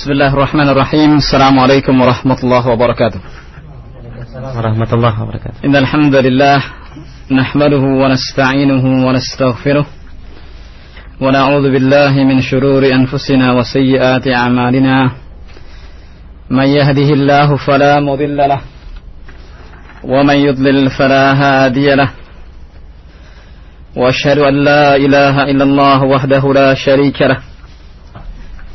بسم الله الرحمن الرحيم السلام عليكم ورحمة الله وبركاته ورحمة الله وبركاته إن الحمد لله نحمده ونستعينه ونستغفره ونعوذ بالله من شرور أنفسنا وسيئات أعمالنا من يهده الله فلا مضل له ومن يضلل فلا هادي له وأشهد أن لا إله إلا الله وحده لا شريك له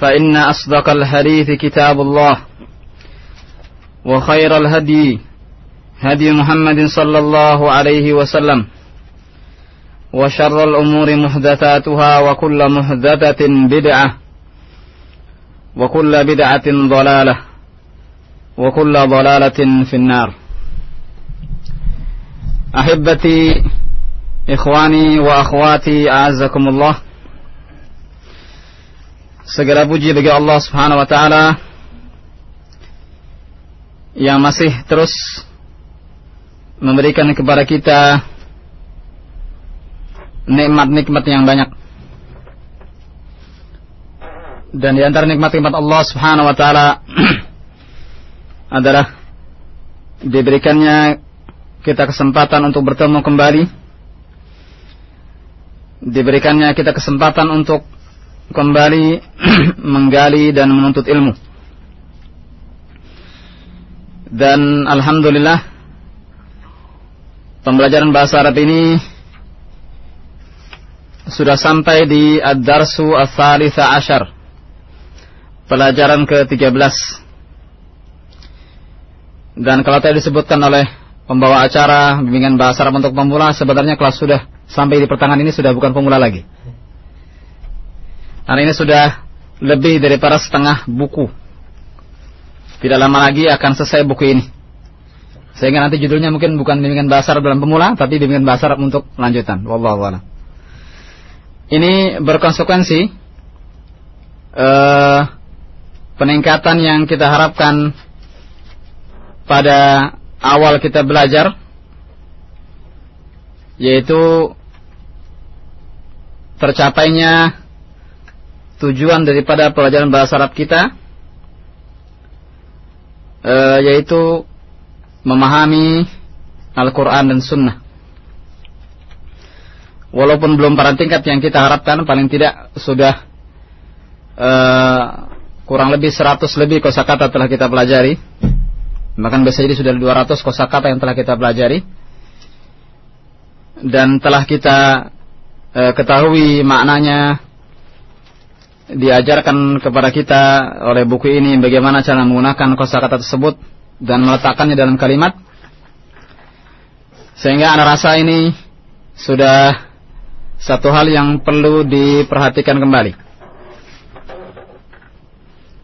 فإن أصدق الحديث كتاب الله وخير الهدي هدي محمد صلى الله عليه وسلم وشر الأمور محدثاتها وكل محدثة بدعة وكل بدعة ضلالة وكل ضلالة في النار. أحبتي إخواني وأخواتي أعزكم الله Segala puji bagi Allah Subhanahu wa taala yang masih terus memberikan kepada kita nikmat-nikmat yang banyak. Dan di antara nikmat-nikmat Allah Subhanahu wa taala adalah diberikannya kita kesempatan untuk bertemu kembali. Diberikannya kita kesempatan untuk kembali menggali dan menuntut ilmu. Dan alhamdulillah pembelajaran bahasa Arab ini sudah sampai di Ad-Darsu Ats-Tsalitsa Asyar. Pelajaran ke-13. Dan kalau tadi disebutkan oleh pembawa acara bimbingan bahasa Arab untuk pemula, sebenarnya kelas sudah sampai di pertengahan ini sudah bukan pemula lagi. Karena ini sudah lebih daripada setengah buku. Tidak lama lagi akan selesai buku ini. Sehingga nanti judulnya mungkin bukan bimbingan bahasa dalam pemula, tapi bimbingan bahasa untuk lanjutan. Wallahu a'lam. Ini berkonsekuensi uh, peningkatan yang kita harapkan pada awal kita belajar yaitu tercapainya tujuan daripada pelajaran bahasa Arab kita e, yaitu memahami Al-Quran dan Sunnah. Walaupun belum pada tingkat yang kita harapkan, paling tidak sudah e, kurang lebih 100 lebih kosakata telah kita pelajari. Bahkan bisa jadi sudah 200 kosakata yang telah kita pelajari. Dan telah kita e, ketahui maknanya diajarkan kepada kita oleh buku ini bagaimana cara menggunakan kosakata tersebut dan meletakkannya dalam kalimat sehingga anak rasa ini sudah satu hal yang perlu diperhatikan kembali.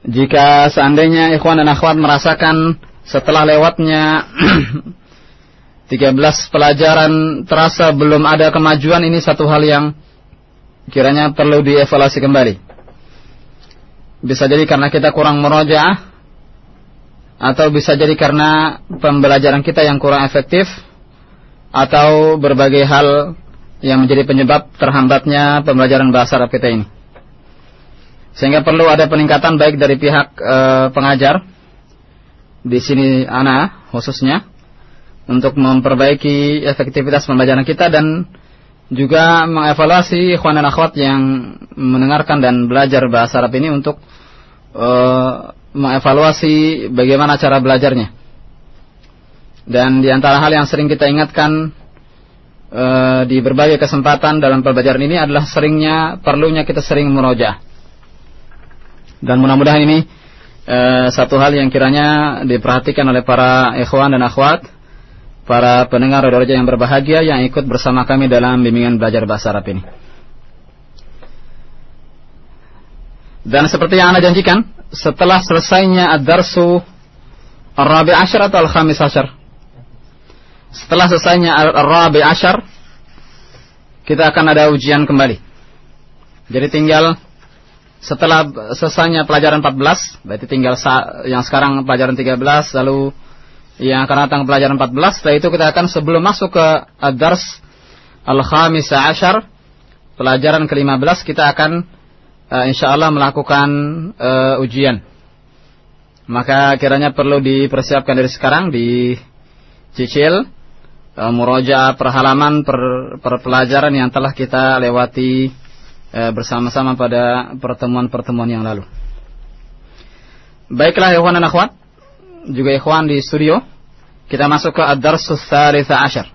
Jika seandainya ikhwan dan akhwat merasakan setelah lewatnya 13 pelajaran terasa belum ada kemajuan ini satu hal yang kiranya perlu dievaluasi kembali. Bisa jadi karena kita kurang merojaah atau bisa jadi karena pembelajaran kita yang kurang efektif atau berbagai hal yang menjadi penyebab terhambatnya pembelajaran bahasa Arab kita ini. Sehingga perlu ada peningkatan baik dari pihak e, pengajar di sini ana khususnya untuk memperbaiki efektivitas pembelajaran kita dan juga mengevaluasi ikhwan dan akhwat yang mendengarkan dan belajar bahasa Arab ini untuk e, mengevaluasi bagaimana cara belajarnya. Dan di antara hal yang sering kita ingatkan e, di berbagai kesempatan dalam pembelajaran ini adalah seringnya perlunya kita sering meroja. Dan mudah-mudahan ini e, satu hal yang kiranya diperhatikan oleh para ikhwan dan akhwat, para pendengar roja yang berbahagia yang ikut bersama kami dalam bimbingan belajar bahasa Arab ini. Dan seperti yang Anda janjikan, setelah selesainya ad-darsu Ar-Rabi Ashar atau Al-Khamis Ashar? Setelah selesainya Ar-Rabi Ashar, kita akan ada ujian kembali. Jadi tinggal setelah selesainya pelajaran 14, berarti tinggal yang sekarang pelajaran 13, lalu yang akan datang pelajaran 14, setelah itu kita akan sebelum masuk ke Ad-Dars Al-Khamis Ashar, pelajaran ke-15 kita akan uh, insya Allah melakukan uh, ujian. Maka kiranya perlu dipersiapkan dari sekarang, dicicil, uh, muroja perhalaman per, per pelajaran yang telah kita lewati uh, bersama-sama pada pertemuan-pertemuan yang lalu. Baiklah ikhwan dan akhwat, juga ikhwan di studio, kita masuk ke Ad-Darsus Thalitha Ashar.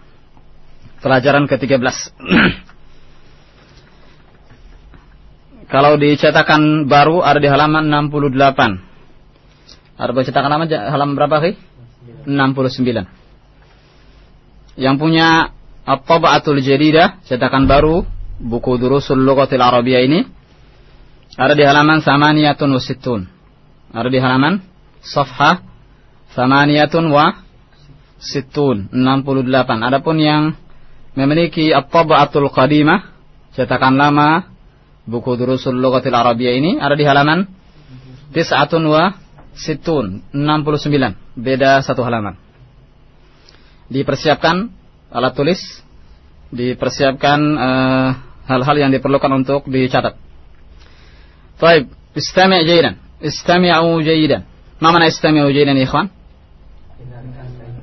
Pelajaran ke-13. Kalau dicetakan baru ada di halaman 68. Ada cetakan lama halaman berapa, Ki? 69. Yang punya At-Taba'atul Jadidah, cetakan baru, buku Durusul Lughatil Arabiyah ini ada di halaman Samaniyatun wa Sittun. Ada di halaman Safha Samaniyatun wa Sittun 68. Adapun yang memiliki At-Taba'atul Qadimah, cetakan lama buku Durusul Lughatil Arabiyah ini ada di halaman Tis'atun wa Situn 69 beda satu halaman. Dipersiapkan alat tulis dipersiapkan eh, hal-hal uh, yang diperlukan untuk dicatat. Baik, istami' jayidan istami'u jayidan ma mana istami'u jayidan ikhwan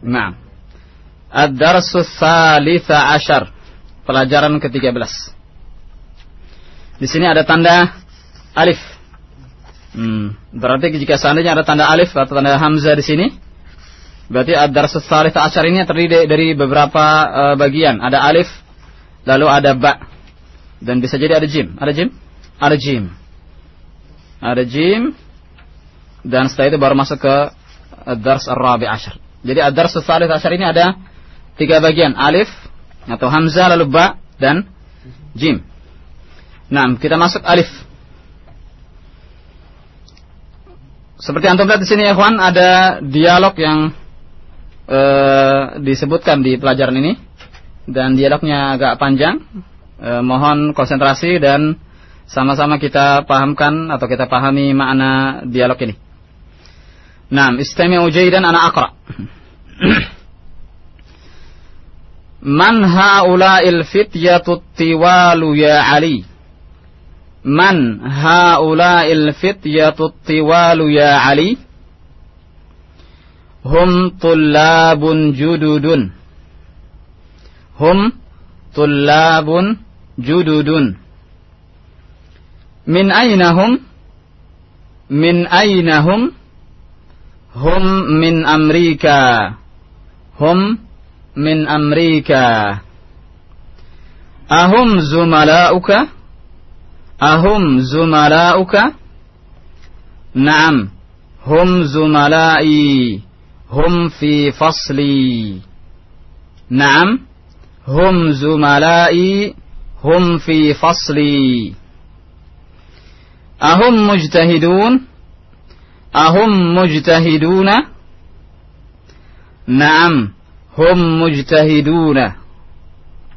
Nah Ad-darsu thalitha ashar pelajaran ke-13 di sini ada tanda alif. Hmm, berarti jika seandainya ada tanda alif atau tanda hamzah di sini, berarti ad-darsus salih ta'asyar ini terdiri dari beberapa uh, bagian. Ada alif, lalu ada ba, dan bisa jadi ada jim. Ada jim? Ada jim. Ada jim, dan setelah itu baru masuk ke ad-dars ar-rabi asyar. Jadi ad-darsus salih ta'asyar ini ada tiga bagian. Alif, atau hamzah, lalu ba, dan jim. Nah, kita masuk alif. Seperti antum lihat di sini ya, kawan, ada dialog yang uh, disebutkan di pelajaran ini dan dialognya agak panjang. Uh, mohon konsentrasi dan sama-sama kita pahamkan atau kita pahami makna dialog ini. Nah, istami'u dan anak akra. Man haula'il fityatu tiwalu ya Ali? Man haula'il fityatu tiwalu ya Ali? Hum tullabun jududun. Hum tullabun jududun. Min aina hum? Min aina hum? Hum min Amerika. Hum min Amerika. Ahum zumala'uka? أهم زملاؤك نعم هم زملائي هم في فصلي نعم هم زملائي هم في فصلي أهم مجتهدون أهم مجتهدون؟ نعم هم مجتهدون.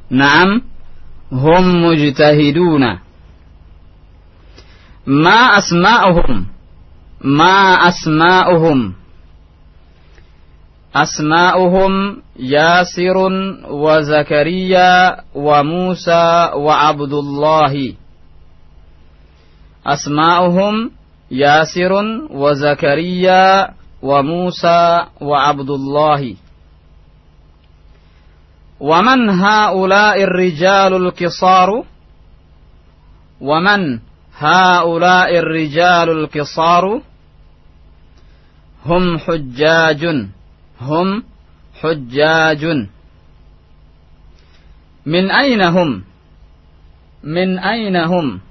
نعم هم مجتهدون. ما أسماؤهم؟ ما أسماؤهم؟ أسماؤهم ياسر وزكريا وموسى وعبد الله. أسماؤهم ياسر وزكريا وموسى وعبد الله ومن هؤلاء الرجال الكصار ومن هؤلاء الرجال القصار؟ هم حجاج هم حجاج. من أين هم؟ من أين هم؟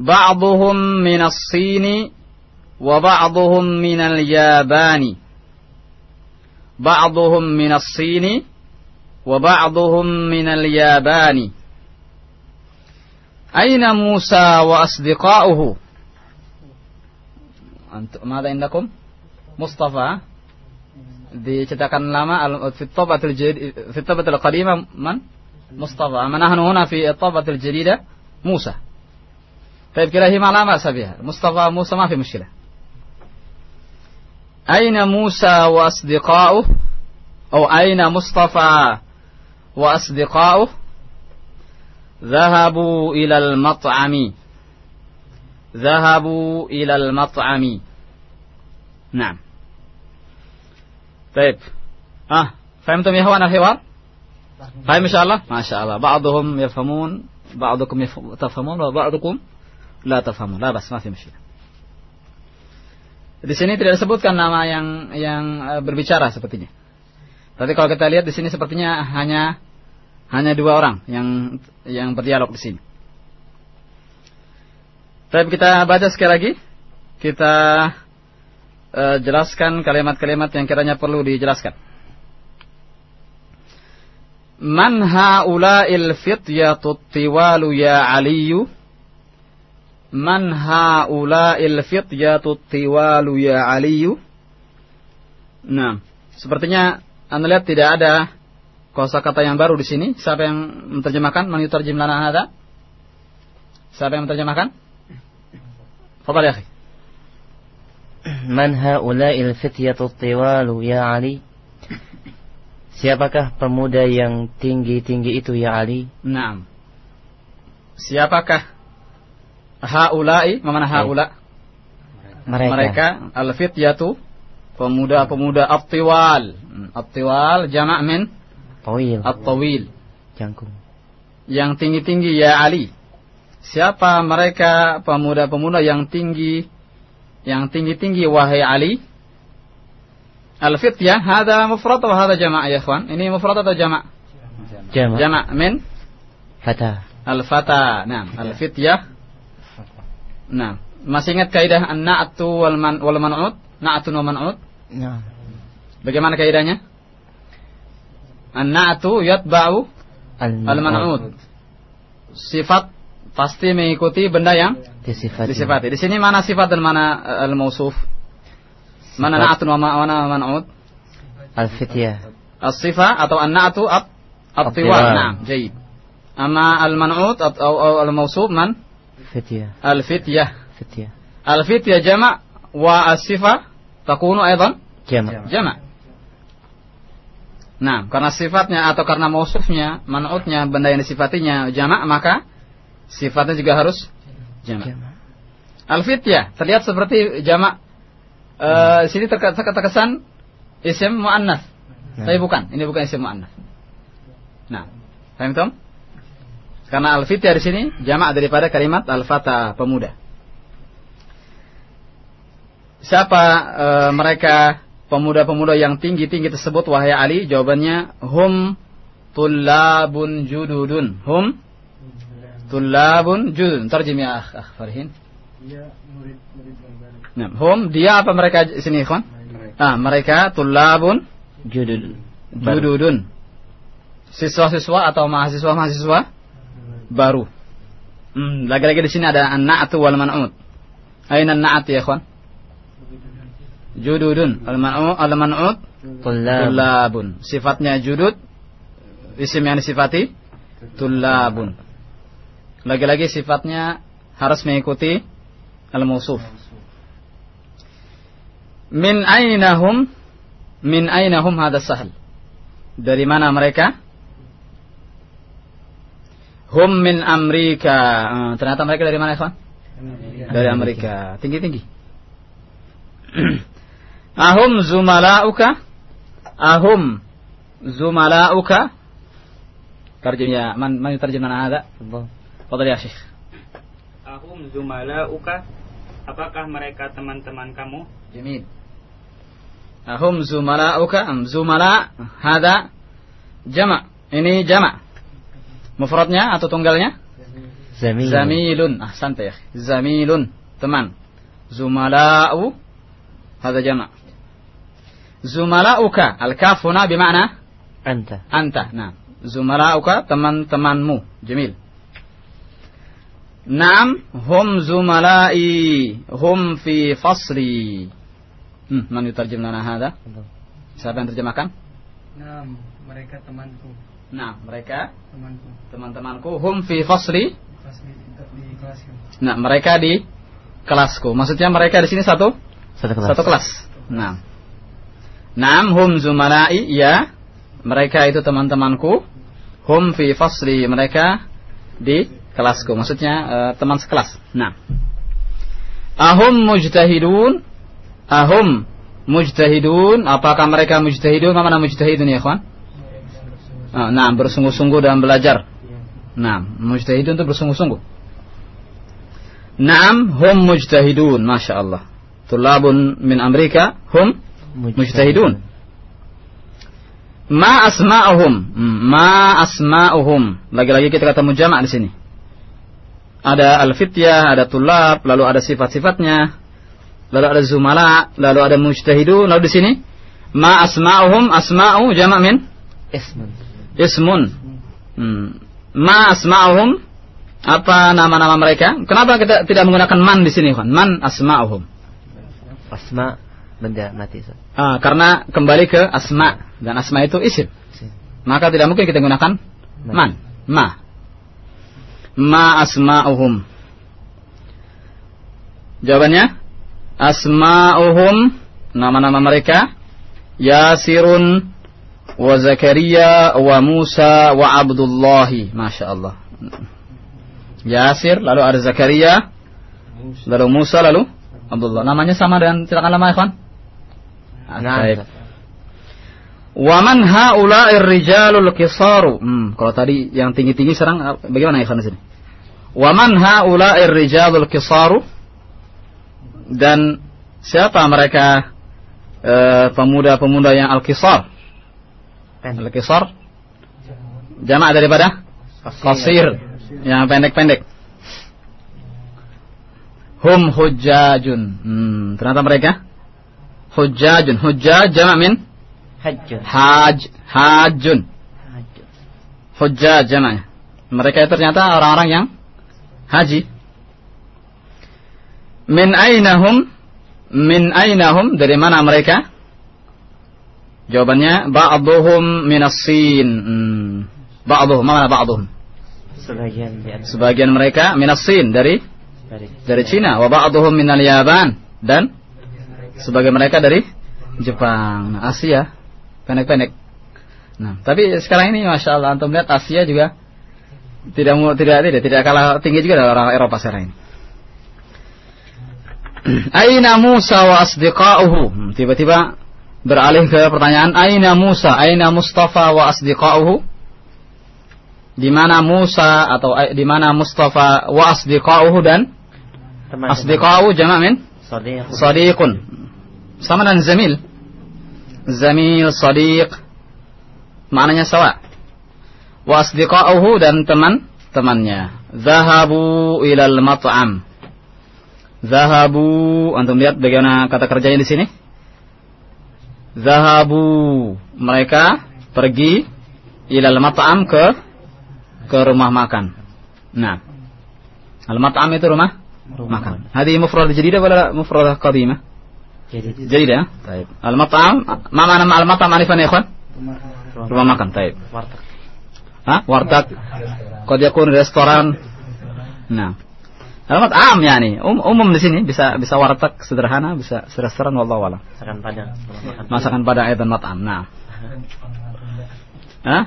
بعضهم من الصين وبعضهم من اليابان. بعضهم من الصين وبعضهم من اليابان. أين موسى وأصدقاؤه؟ ماذا عندكم؟ مصطفى. diceritakan lama في الطبعة في الطبعة القديمة من؟ مصطفى. من نحن هنا في الطبعة الجديدة موسى. طيب كلاهما لا بأس بها. مصطفى موسى ما في مشكلة. أين موسى وأصدقاؤه؟ أو أين مصطفى وأصدقاؤه؟ ذهبوا إلى المطعم. ذهبوا إلى المطعم. نعم. طيب. آه فهمتم يا إخوان الحوار؟ فهم ان شاء الله. ما شاء الله. بعضهم يفهمون بعضكم تفهمون وبعضكم la tafhamu la bas ma fi ya, masyia di sini tidak disebutkan nama yang yang e, berbicara sepertinya. Tapi kalau kita lihat di sini sepertinya hanya hanya dua orang yang yang berdialog di sini. Tapi kita baca sekali lagi. Kita uh, jelaskan kalimat-kalimat yang kiranya perlu dijelaskan. Man haula'il fityatut tiwalu ya aliyu Man haula'il fityatu tiwalu ya Aliyu? Nah, sepertinya Anda lihat tidak ada kosakata yang baru di sini. Siapa yang menerjemahkan? Man yutarjim lana hada? Siapa yang menerjemahkan? Fadal ya akhi. Man haula'il fityatu tiwalu ya Ali? Siapakah pemuda yang tinggi-tinggi itu ya Ali? Naam. Siapakah haula'i? Mana haula? Mereka. Mereka al-fityatu pemuda-pemuda at-tiwal. At-tiwal jama' min Tawil. at-tawil. Jangkung. Yang tinggi-tinggi ya Ali. Siapa mereka pemuda-pemuda yang tinggi yang tinggi-tinggi wahai Ali. Al-fityah hada mufrad atau hada jama' ya ikhwan? Ini mufrad atau jama'? Jama'. Jama' min Fata. al-fata. Nah, al-fityah. Nah, masih ingat kaidah an-na'tu wal man wal man'ut? Na'tun wa man'ut? Nah. Bagaimana kaidahnya? An-na'tu yatba'u al-man'ut. Sifat pasti mengikuti benda yang Disifati. disifati. Di sini mana sifat dan mana uh, al-mausuf? Mana na'atun wa ma- mana man'ut? Al-fityah. As-sifa atau an-na'atu at at-tiwal. At-tiwal. Naam, jayyid. Ama al-man'ut atau atau al-mausuf man? Fityah. Al-fityah. Fityah. Al-fityah jama' wa as-sifa takunu aidan Jama'. jama'. Nah, karena sifatnya atau karena mausufnya, man'utnya, benda yang disifatinya jama' maka sifatnya juga harus jama'. Jama'. Al-fityah terlihat seperti jamak. Eh sini terke- terke- terkesan isim muannas. Nah. Tapi bukan, ini bukan isim muannas. Nah, paham Tom? Karena al-fityah di sini jamak daripada kalimat al-fata pemuda. Siapa eh, mereka pemuda-pemuda yang tinggi-tinggi tersebut wahai Ali? Jawabannya hum tullabun jududun. Hum tullabun jududun. Terjem ya akh, akh Farhin. Nah, hum dia apa mereka di sini ikhwan? Ah, mereka tulabun Judul. jududun. Siswa-siswa atau mahasiswa-mahasiswa baru. Hmm, lagi-lagi di sini ada an-na'tu wal man'ut. Aina an-na'at ya ikhwan? Jududun. Al-man'ut al-man'ut Tullab. tulabun. Sifatnya judud isim yang disifati tulabun. Lagi-lagi sifatnya harus mengikuti al-mausuf. Min ainahum min ainahum hada sahal. Dari mana mereka? Hum min Amerika. Eh, ternyata mereka dari mana, ikhwan? Dari Amerika. Tinggi-tinggi. Ahum zumalauka? Ahum zumalauka? Tarjim ya, man man yutarjim mana hada? Fadal ya, Syekh. Ahum zumalauka Apakah mereka teman-teman kamu? Jamil. Ahum zumala'uka am zumala hada jama. Ini jama. Mufradnya atau tunggalnya? Zamil. Zamilun. Ah, santai ya. Zamilun, teman. Zumala'u hada jama. Zumala'uka al-kaf huna bima'na Anta. anta. Nah, zumala'uka teman-temanmu. Jamil. Naam, hum zumala'i, hum fi fasli. Hmm, man yutarjim lana hada? Siapa yang terjemahkan? Nah, mereka temanku, Nah, mereka temanku. teman-temanku hum fi fasli. Kelasku. Nah, mereka di kelasku. Maksudnya mereka di sini satu Satu kelas. satu kelas. Nah. Naam hum zumala'i ya. Mereka itu teman-temanku. Hum fi fasli. Mereka di kelasku. Maksudnya eh, teman sekelas. Nah. Ahum mujtahidun. Ahum mujtahidun. Apakah mereka mujtahidun? Apa mana mujtahidun ya, kawan? Ah, Nah, bersungguh-sungguh dalam belajar. Nah, mujtahidun itu bersungguh-sungguh. Naam, hum mujtahidun, masya Allah. Tulabun min Amerika, hum mujtahidun. Ma asma'uhum, Hmm, ma asma'uhum. Lagi-lagi kita ketemu jamak di sini. Ada al-fityah, ada tulab, lalu ada sifat-sifatnya, lalu ada zumala, lalu ada mujtahidun, lalu di sini ma asma'uhum, asma'u jamak min Ismun. Ismun. Hmm. Ma asma'uhum apa nama-nama mereka? Kenapa kita tidak menggunakan man di sini, kan? Man asma'uhum. Asma benda mati. Ustaz. Ah, karena kembali ke asma dan asma itu isim. Maka tidak mungkin kita gunakan man. Ma. Ma asma'uhum. Jawabannya asma'uhum nama-nama mereka Yasirun wa Zakaria wa Musa wa Abdullahi. Masya Allah. Yasir, lalu ada Zakaria, lalu Musa, lalu Abdullah. Namanya sama dengan silakan nama ikhwan. Ah, Nah, baik. Wa man haula'ir rijalul qisaru. Hmm, kalau tadi yang tinggi-tinggi sekarang bagaimana ikhwan di sini? Wa man haula'ir rijalul qisaru? Dan siapa mereka eh, pemuda-pemuda yang al-qisar? Pendek. Al-qisar jamak daripada qasir, yang pendek-pendek. Hum hujjajun. Hmm, ternyata mereka hujjajun. Hujjaj jamak min Hajjun. haj, hajun. Hajjun. Hujjaj jamaknya. Mereka ternyata orang-orang yang haji. Min ainahum? Min ainahum? Dari mana mereka? Jawabannya ba'duhum minas sin. Hmm. Ba'duhum, mana ba'duhum? Sebagian antara Sebagian mereka minas sin dari dari dari Cina, wa ba'duhum minal Yaban dan sebagian mereka dari Jepang. Nah, Asia pendek-pendek. Nah, tapi sekarang ini masya Allah antum lihat Asia juga tidak tidak tidak tidak kalah tinggi juga dari orang Eropa sekarang ini. Aina Musa wa asdiqa'uhu? Hmm, Tiba-tiba beralih ke pertanyaan Aina Musa, Aina Mustafa wa asdiqa'uhu? Di mana Musa atau eh, di mana Mustafa wa asdiqa'uhu dan asdiqa'u jamak min Sadiq. sadiqun. Sama dengan zamil. Zamil, sadiq. Maknanya sama. Wa asdiqa'uhu dan teman-temannya. Zahabu ilal mat'am. Zahabu, antum lihat bagaimana kata kerjanya di sini? Zahabu. Mereka pergi ilal mat'am ke ke rumah makan. Nah. Al mat'am itu rumah, rumah makan. Hadhihi mufradah jadidah wala mufradah qadimah? Jadidah. Baik. Ya? Al mat'am, ma ma'na al mat'am arifan ya ikhwan? Rumah makan. Baik. Warteg. Ha? Warteg. Qad yakun restoran. Nah. Alamat am yani, um, umum di sini bisa bisa warteg sederhana, bisa restoran wallahu alam. Masakan Padang. Masakan Padang eh, itu matam. Nah. Hah?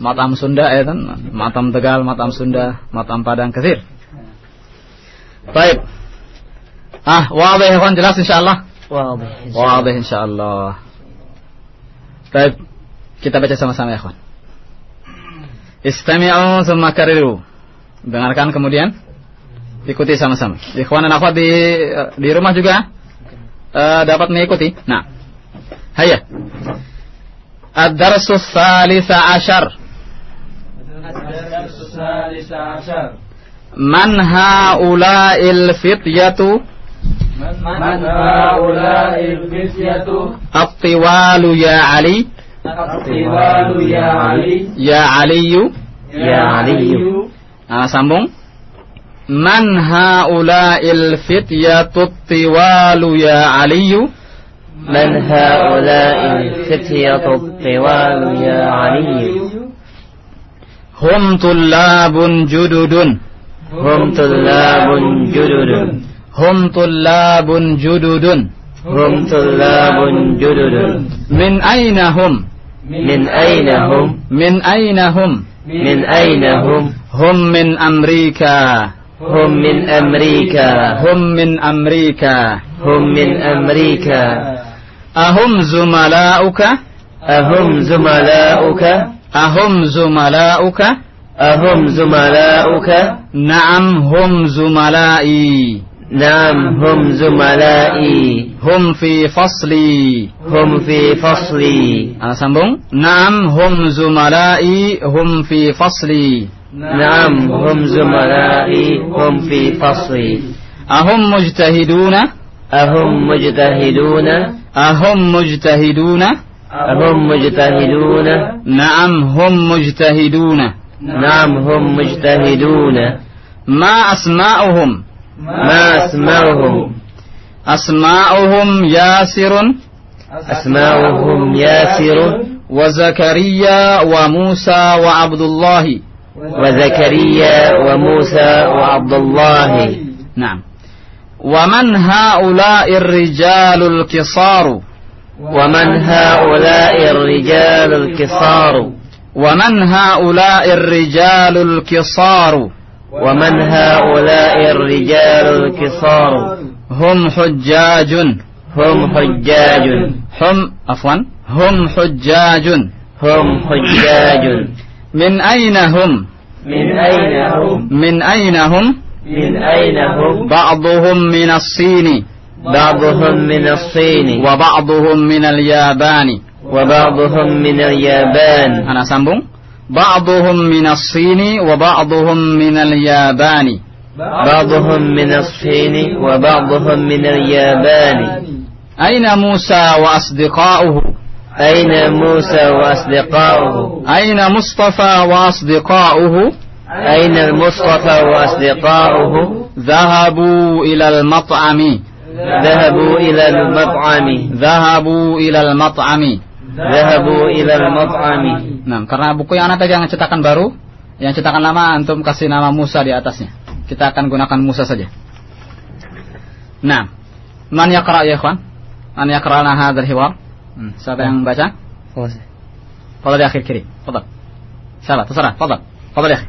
Matam Sunda eh, ya? Matam Tegal, matam Sunda, matam Padang kesir. Baik. Ah, wadih kan jelas insyaallah. Wadih. Wadih insyaallah. Baik. Kita baca sama-sama ya, kawan. Istami'u semakariru. Dengarkan kemudian. Ikuti sama-sama. Ikhwan dan akhwat di di rumah juga uh, dapat mengikuti. Nah. Hayya. Ad-darsu salisa asyar. Ad-darsu salisa asyar. Man haula'il fityatu Man haula'il fityatu At-tiwalu ya Ali Ya Ali. ya Ali Ya Aliyu Ya Aliyu Nah, sambung من هؤلاء الفتية الطوال يا علي؟ من هؤلاء الفتية الطوال يا علي؟ هم طلاب جدد. هم طلاب جدد. هم طلاب جدد. هم طلاب جدد. من أين هم؟ من أين هم؟ من أين هم؟ من أين هم؟ هم من أمريكا. هم من أمريكا. هم من أمريكا. هم من أمريكا. أهم زملاؤك؟ أهم زملاؤك. أهم زملاؤك؟ أهم زملاؤك. نعم هم زملائي. نعم هم زملائي. هم في فصلي. هم في فصلي. آه، أنا سambung نعم هم زملائي هم في فصلي. نعم هم زملائي هم في فصلي. أهم مجتهدون؟ أهم مجتهدون. أهم مجتهدون؟ أهم مجتهدون. نعم هم مجتهدون. نعم هم مجتهدون. ما أسماؤهم؟ ما أسماؤهم. أسماؤهم ياسر. أسماؤهم ياسر. وزكريا وموسى وعبد الله. وزكريا وموسى وعبد الله. Wa man ha'ula'i ar-rijalul kisaru? ومن هؤلاء الرجال الكصار؟ ومن هؤلاء الرجال الكصار؟ ومن هؤلاء الرجال الكصار؟ هم حجاج. هم حجاج. هم عفوا هم حجاج. هم حجاج. من أين هم? من أين هم? من أين هم? من أين هم? بعضهم من الصين. بعضهم من الصين. وبعضهم من اليابان. وبعضهم من اليابان. أنا سامبون. بعضهم من الصين وبعضهم من اليابان. بعضهم من الصين وبعضهم من اليابان. أين موسى وأصدقاؤه؟ أين موسى وأصدقاؤه أين مصطفى وأصدقاؤه أين المصطفى وأصدقاؤه ذهبوا إلى المطعم ذهبوا إلى المطعم ذهبوا إلى المطعم ذهبوا إلى المطعم Nah, karena buku yang anak pegang cetakan baru, yang cetakan lama antum kasih nama Musa di atasnya. Kita akan gunakan Musa saja. Nah, man yaqra ya ikhwan? Man yaqra'na hadzal hiwar? Hmm, siapa yang baca? Fadal ya akhir kiri. Fadal. Siapa? Terserah. Fadal. Fadal ya.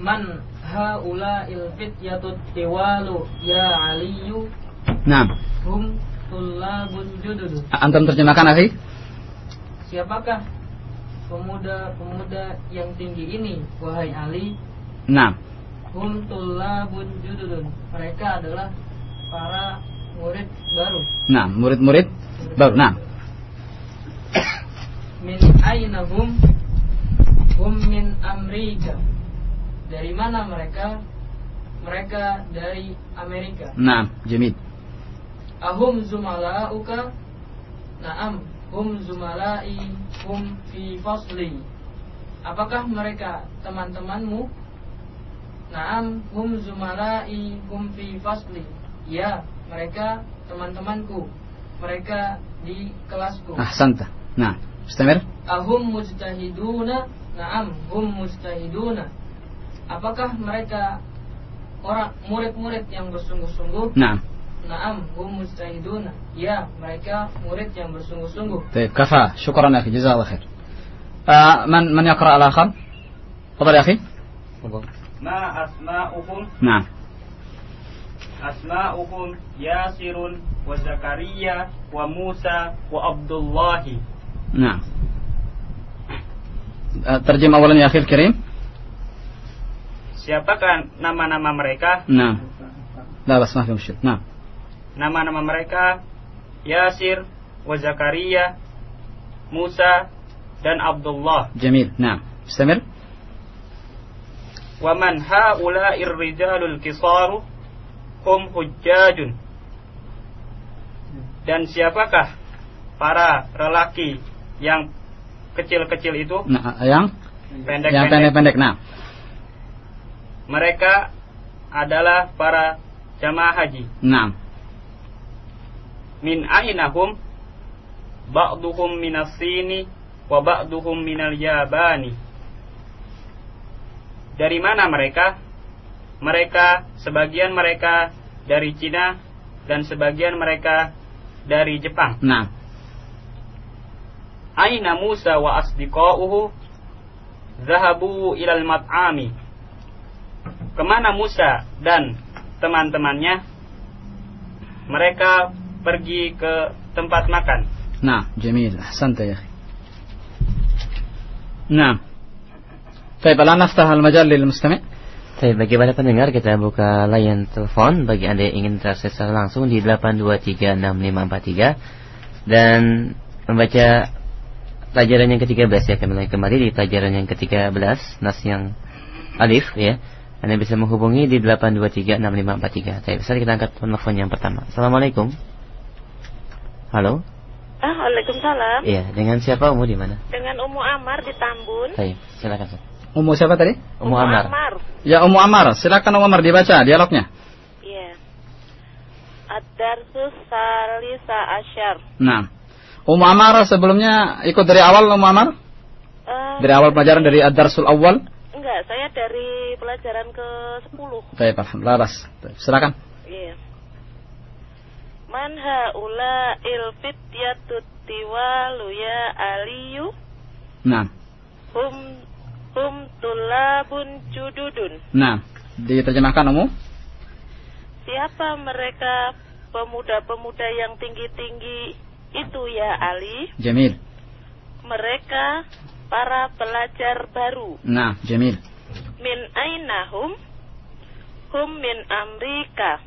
Man haula'il fityatu tiwalu ya aliyu Nah, hum tullabun jududu. antum terjemahkan akhi? Siapakah pemuda-pemuda yang tinggi ini wahai Ali? Nah, Hum tullabun jududun. Mereka adalah para murid baru. nah, murid-murid baru. Nah, Min aina hum? Hum min Amerika. Dari mana mereka? Mereka dari Amerika. nah, Jamid. Ahum zumalauka? Naam, hum zumalai, hum fi fasli. Apakah mereka teman-temanmu? Naam, hum zumalai, hum fi fasli. Ya, mereka teman-temanku. Mereka di kelasku. Ahsanta. Nah, istamir. Ahum mujtahiduna? Naam, hum mujtahiduna. Apakah mereka orang murid-murid yang bersungguh-sungguh? Nah, Naam, hum mujtahiduna. Ya, mereka murid yang bersungguh-sungguh. طيب كفى شكرا يا اخي جزاه الله خير آه من من يقرا الاخر تفضل يا اخي ما أسماؤهم نعم asma'uhum Yasirun wa Zakaria wa Musa wa Abdullahi. Nah. Eh, terjemah awalnya ya akhir kirim. Siapakah nama-nama mereka? Nah. Nah, basmah. Nah. Nama-nama mereka Yasir wa Zakaria, Musa dan Abdullah. Jamil. Nah. Istamir. Wa man haula'ir rijalul kisaru hum hujjajun. Dan siapakah para lelaki yang kecil-kecil itu, nah, yang yang pendek-pendek? pendek-pendek nah Mereka adalah para jamaah haji. nah Min ainahum ba'duhum minas sini wa ba'duhum minal yabani. Dari mana mereka? Mereka sebagian mereka dari Cina dan sebagian mereka dari Jepang. nah Aina Musa wa asdiqauhu zahabu ilal mat'ami. Kemana Musa dan teman-temannya? Mereka pergi ke tempat makan. نعم جميل أحسنت يا أخي نعم طيب الآن نفتح المجال للمستمع Baik, bagi para pendengar kita buka layar telepon bagi Anda yang ingin interaksi secara langsung di 8236543 dan membaca pelajaran yang ke-13 ya kembali kembali di pelajaran yang ke-13 nas yang alif ya. Anda bisa menghubungi di 8236543. Baik, bisa kita angkat telepon yang pertama. Assalamualaikum. Halo? Ah, Waalaikumsalam. Iya, dengan siapa Umu di mana? Dengan Umu Amar di Tambun. Baik, silakan. Ustaz. Ummu siapa tadi? Umu Amar. Ya Ummu Ammar silakan Ummu Ammar dibaca dialognya Iya. Ad-Darsus Salisa Asyar. Nah Ummu Ammar sebelumnya ikut dari awal Ummu Ammar Eh, Dari awal pelajaran dari Ad-Darsul Awal Enggak, saya dari pelajaran ke-10. Baik, Alhamdulillah Bas. Silakan Iya. Man haula il fityatut tiwalu ya aliyu Nah hum hum tulabun jududun. Nah Diterjemahkan Ummu Siapa mereka pemuda-pemuda yang tinggi-tinggi itu ya Ali? Jamil Mereka para pelajar baru. Nah Jamil Min ainahum? Hum min Amerika.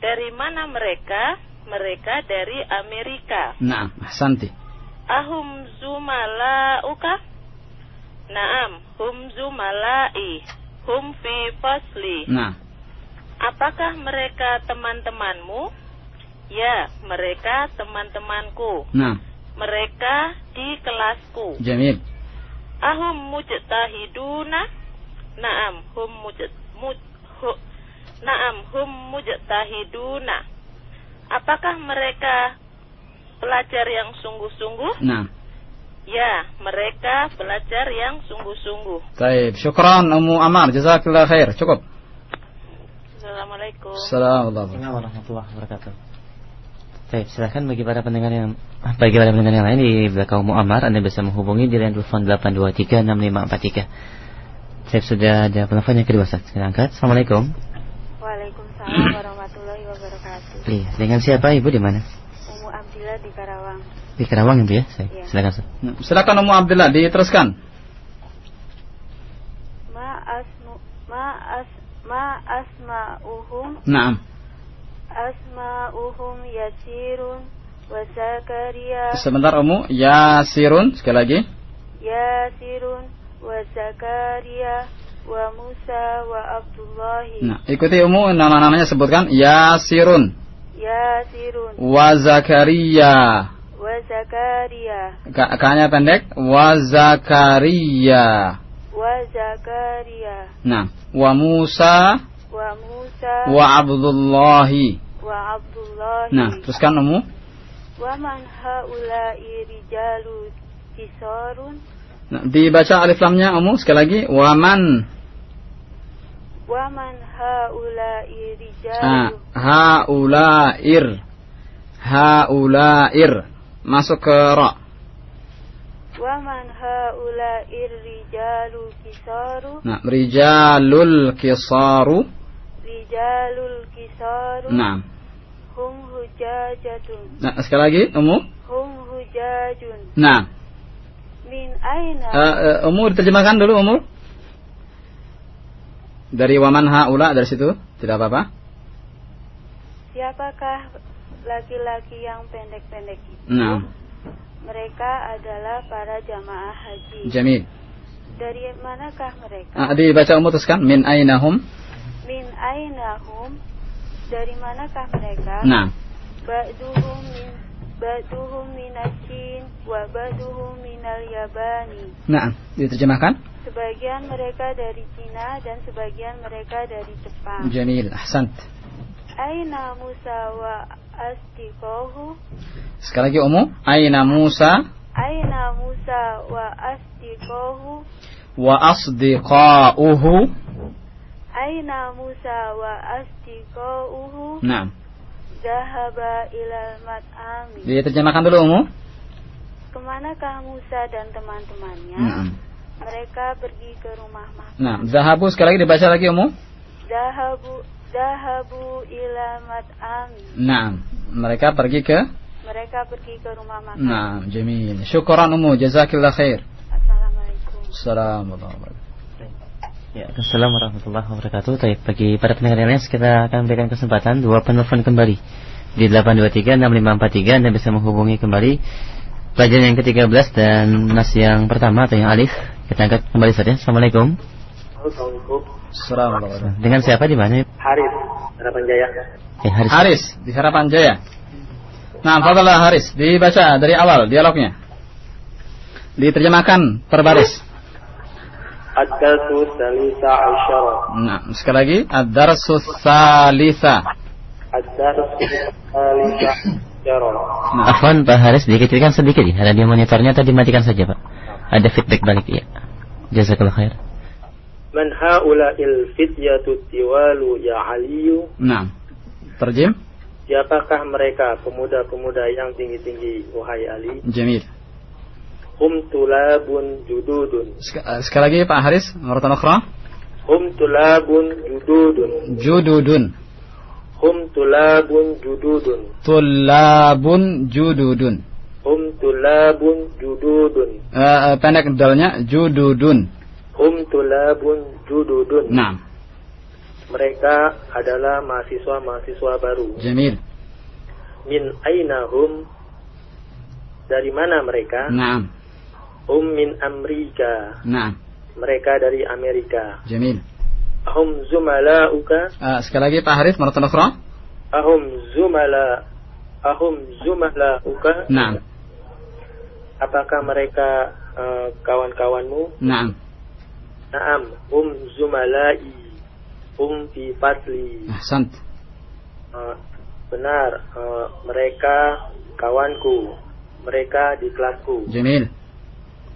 Dari mana mereka? Mereka dari Amerika. Nah Ahsanti Ahum zumalauka? Naam, hum zumalai. Hum fi fasli. Nah Apakah mereka teman-temanmu? Ya, mereka teman-temanku. Nah Mereka di kelasku. Jamil Ahum mujtahiduna? Naam, hum mujt muj, hu, Naam, hum mujtahiduna. Apakah mereka pelajar yang sungguh-sungguh? Nah Ya, mereka pelajar yang sungguh-sungguh. Baik Syukran Ummu Ammar Jazakallah khair Cukup Assalamualaikum. Assalamualaikum warahmatullahi wabarakatuh. Baik, silakan bagi para pendengar yang bagi para pendengar yang lain di belakang Muammar Anda bisa menghubungi di line telepon 8236543. Saya sudah ada penelpon yang kedua Ustaz. Kita angkat. Assalamualaikum. Waalaikumsalam warahmatullahi wabarakatuh. Iya, dengan siapa Ibu di mana? Umu Abdillah di Karawang. Di Karawang itu ya? Saya, Iya. Silakan Ustaz. Nah, Silakan Ummu Abdillah diteruskan. Ma asmu ma as ma asma'uhum. Nah asma'uhum yasirun wa zakaria. Sebentar Ummu. Yasirun Sekali lagi. Yasirun wa zakaria wa Musa wa Abdullahi. Nah ikuti Ummu nama-namanya sebutkan. Yasirun. Yasirun. Wa Zakaria wa zakaria Ka- K-nya pendek. Wa Zakaria wa zakaria Nah Wa Musa. Wa Musa. Wa Abdullahi. Wa Abdullahi. Nah teruskan Ummu wa man haula'i rijalu kisarun nah, Dibaca alif lamnya Ummu Sekali lagi. Wa man. Wa man haula'i rijalu. Ah, Haulair. Haulair Masuk ke ra. Kisaru. Nah Rijalul kisaru. Rijalul kisaru. Nah. Hum hujajatun. Nah sekali lagi Ummu hum hujajun. Nah. Min aina? Uh, uh, umur terjemahkan dulu umur. Dari waman haula dari situ. Tidak apa-apa. siapakah laki-laki yang pendek-pendek itu Nah, mereka adalah para jamaah haji. jamil. Dari manakah mereka? Ah, dibaca memutuskan min ainahum. Min ainahum? Dari manakah mereka? Nah, Ba'duhum min ba'duhum minasyin wa ba'duhum minal yabani. nah, diterjemahkan. Sebagian mereka dari Cina dan sebagian mereka dari Jepang. Jamil, ahsant. Aina Musa wa asdiqahu? Sekali lagi Umu, aina Musa Aina Musa wa asdiqahu? wa asdiqauhu. Aina Musa wa asdiqahu? Nah, Zahaba ilal mat'ami. diterjemahkan dulu Umu. Ke manakah Musa dan teman-temannya? Nah, Mereka pergi ke rumah makan. nah, zahabu sekali lagi dibaca lagi Umu. Zahabu Zahabu ila mat'ami. Nah, mereka pergi ke Mereka pergi ke rumah makan. Nah, jamil. Syukran Umu, jazakillah khair. Assalamualaikum. Assalamualaikum. Ya, Assalamualaikum warahmatullahi wabarakatuh. Baik, bagi para pendengar yang lain, kita akan berikan kesempatan dua penelpon kembali di 8236543 Anda bisa menghubungi kembali pelajaran yang ke-13 dan nas yang pertama atau yang alif. Kita angkat kembali saja. Assalamualaikum. Assalamualaikum. Assalamualaikum. Dengan siapa di mana? Haris, Harapan Jaya. Eh, Haris. Haris di Harapan Jaya. Nah, fadallah Haris, dibaca dari awal dialognya. Diterjemahkan per baris. Ad-Darsu Salisa Asyara. Nah, sekali lagi, salisa. Ad-Darsu Salisa Asyara. Nah, Afwan Pak Haris dikecilkan sedikit ya. Ada di monitornya tadi matikan saja Pak. Ada feedback balik ya. Jazakallah khair. Man haula'il fityatu tiwalu ya Aliyu? nah. Terjem, Siapakah mereka pemuda-pemuda yang tinggi-tinggi wahai Ali? jamil. Hum tulabun jududun. Sek- eh, sekali lagi Pak Haris, maratan ukhra. Hum tulabun jududun. Jududun. Hum tulabun jududun. Tullabun jududun. Hum tulabun jududun. Eh, pendek dalnya jududun. Hum tulabun jududun. Nah, Mereka adalah mahasiswa-mahasiswa baru. jamil. Min aina hum? Dari mana mereka? Nah, Hum min Amerika. nah, Mereka dari Amerika. jamil. Ahum zumalauka? Eh, sekali lagi Pak Haris, maratan ukhra. Ahum zumala Ahum zumalauka? Nah, Apakah mereka eh, kawan-kawanmu? nah. Naam, hum zumalai. Hum fi fasli. Ahsant. Eh, benar, eh, mereka kawanku. Mereka di kelasku. Jamil.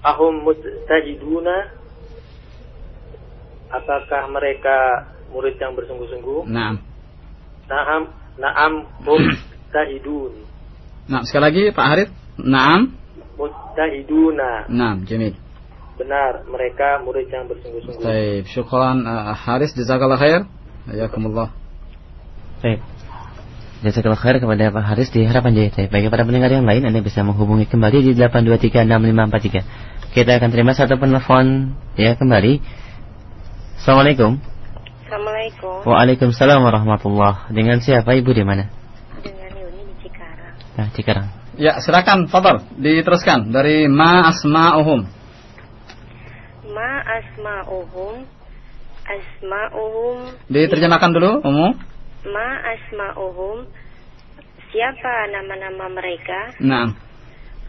Ahum mujtahiduna? Apakah mereka murid yang bersungguh-sungguh? Nah. Naam, naam hum mujtahidun. Nah, sekali lagi Pak Haris. Naam. Mujtahiduna. Naam, jamil. Benar, mereka murid yang bersungguh-sungguh. Baik, syukran eh, Haris jazakallah khair. Hayakumullah. Baik. Jazakallah khair kepada Pak Haris di Harapan Jaya. Baik. Bagi para pendengar yang lain Anda bisa menghubungi kembali di 8236543. Kita akan terima satu penelpon ya kembali. Assalamualaikum. Assalamualaikum. Waalaikumsalam warahmatullah. Dengan siapa Ibu di mana? Dengan Yuni di Cikarang. Nah, Cikarang. Ya, silakan, fadal, diteruskan dari ma asma'uhum. Ma asma'uhum. Asma'uhum Diterjemahkan dulu, Umu. ma asma'uhum. Siapa nama-nama mereka? Nah,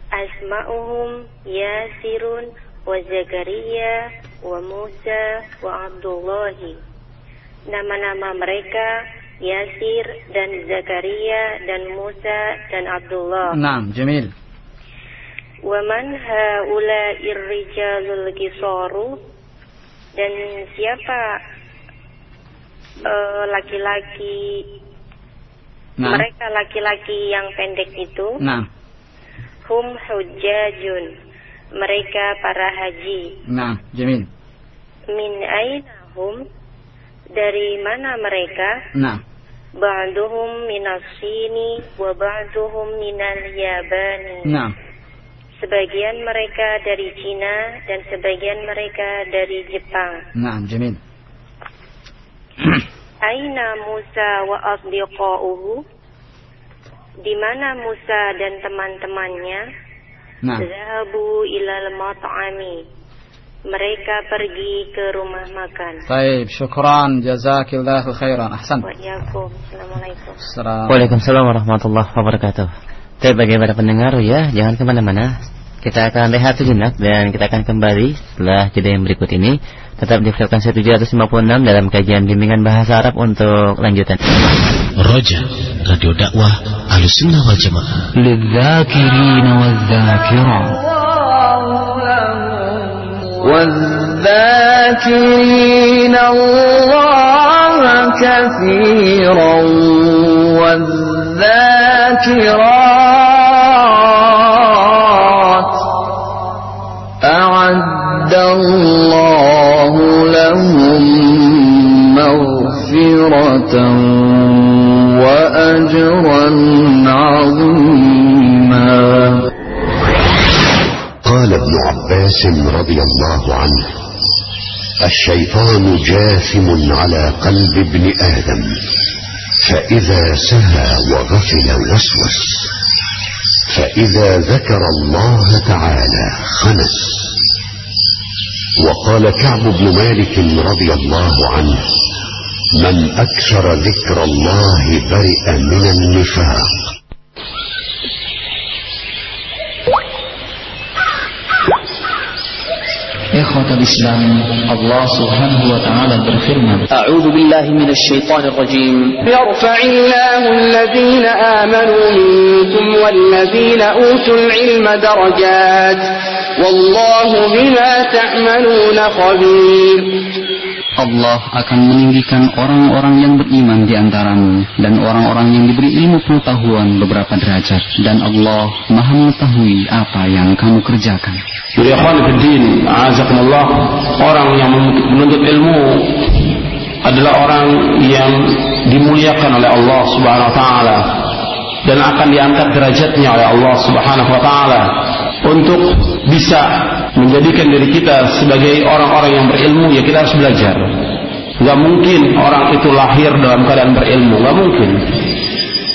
asma'uhum Yasirun wa Zakaria wa Musa wa Abdullahi. Nama-nama mereka Yasir dan Zakaria dan Musa dan Abdullah. Nah, jamil. wa man haula'ir rijalul kisaru dan siapa eh, laki-laki Nah, mereka laki-laki yang pendek itu? Nah, hum hujjajun. Mereka para haji. Nah, jamil. min aina hum? Dari mana mereka? Nah, ba'duhum minas sini wa ba'duhum minal yabani. Nah, sebagian mereka dari Cina dan sebagian mereka dari Jepang nah, jamil. aina Musa wa asdiqauhu Di mana Musa dan teman-temannya? Nah. Zahabu ilal mat'ami. Mereka pergi ke rumah makan. Baik, syukran, jazakillahu khairan. Ahsan. Waalaikumsalam. Assalamualaikum. Assalamualaikum. Waalaikumsalam warahmatullahi wabarakatuh. Tapi bagi para pendengar ya, jangan kemana-mana. Kita akan lihat sejenak dan kita akan kembali setelah jeda yang berikut ini. Tetap di frekuensi 756 dalam kajian bimbingan bahasa Arab untuk lanjutan. Roja, Radio Dakwah Ahlussunnah wal Jamaah. للذاكرين والذاكرات والذاكرين الله كثيرا والذاكرات أعد الله لهم مغفرة وأجرا عظيما. قال ابن عباس رضي الله عنه الشيطان جاثم على قلب ابن آدم. فإذا سهى وغفل وسوس فإذا ذكر الله تعالى خنس وقال كعب بن مالك رضي الله عنه من أكثر ذكر الله برئ من النفاق Islam, Allah Subhanahu wa taala berfirman, أعوذ بالله من الشيطان الرجيم. يرفع الله الذين آمنوا منكم والذين أوتوا العلم درجات. والله بما تعملون خبير. Allah akan meninggikan orang-orang yang beriman di antaramu dan orang-orang yang diberi ilmu pengetahuan beberapa derajat dan Allah Maha mengetahui apa yang kamu kerjakan. Azakumullah, orang yang menuntut ilmu adalah orang yang dimuliakan oleh Allah Subhanahu wa taala dan akan diangkat derajatnya oleh Allah Subhanahu wa taala untuk bisa menjadikan diri kita sebagai orang-orang yang berilmu ya kita harus belajar. Gak mungkin orang itu lahir dalam keadaan berilmu, gak mungkin.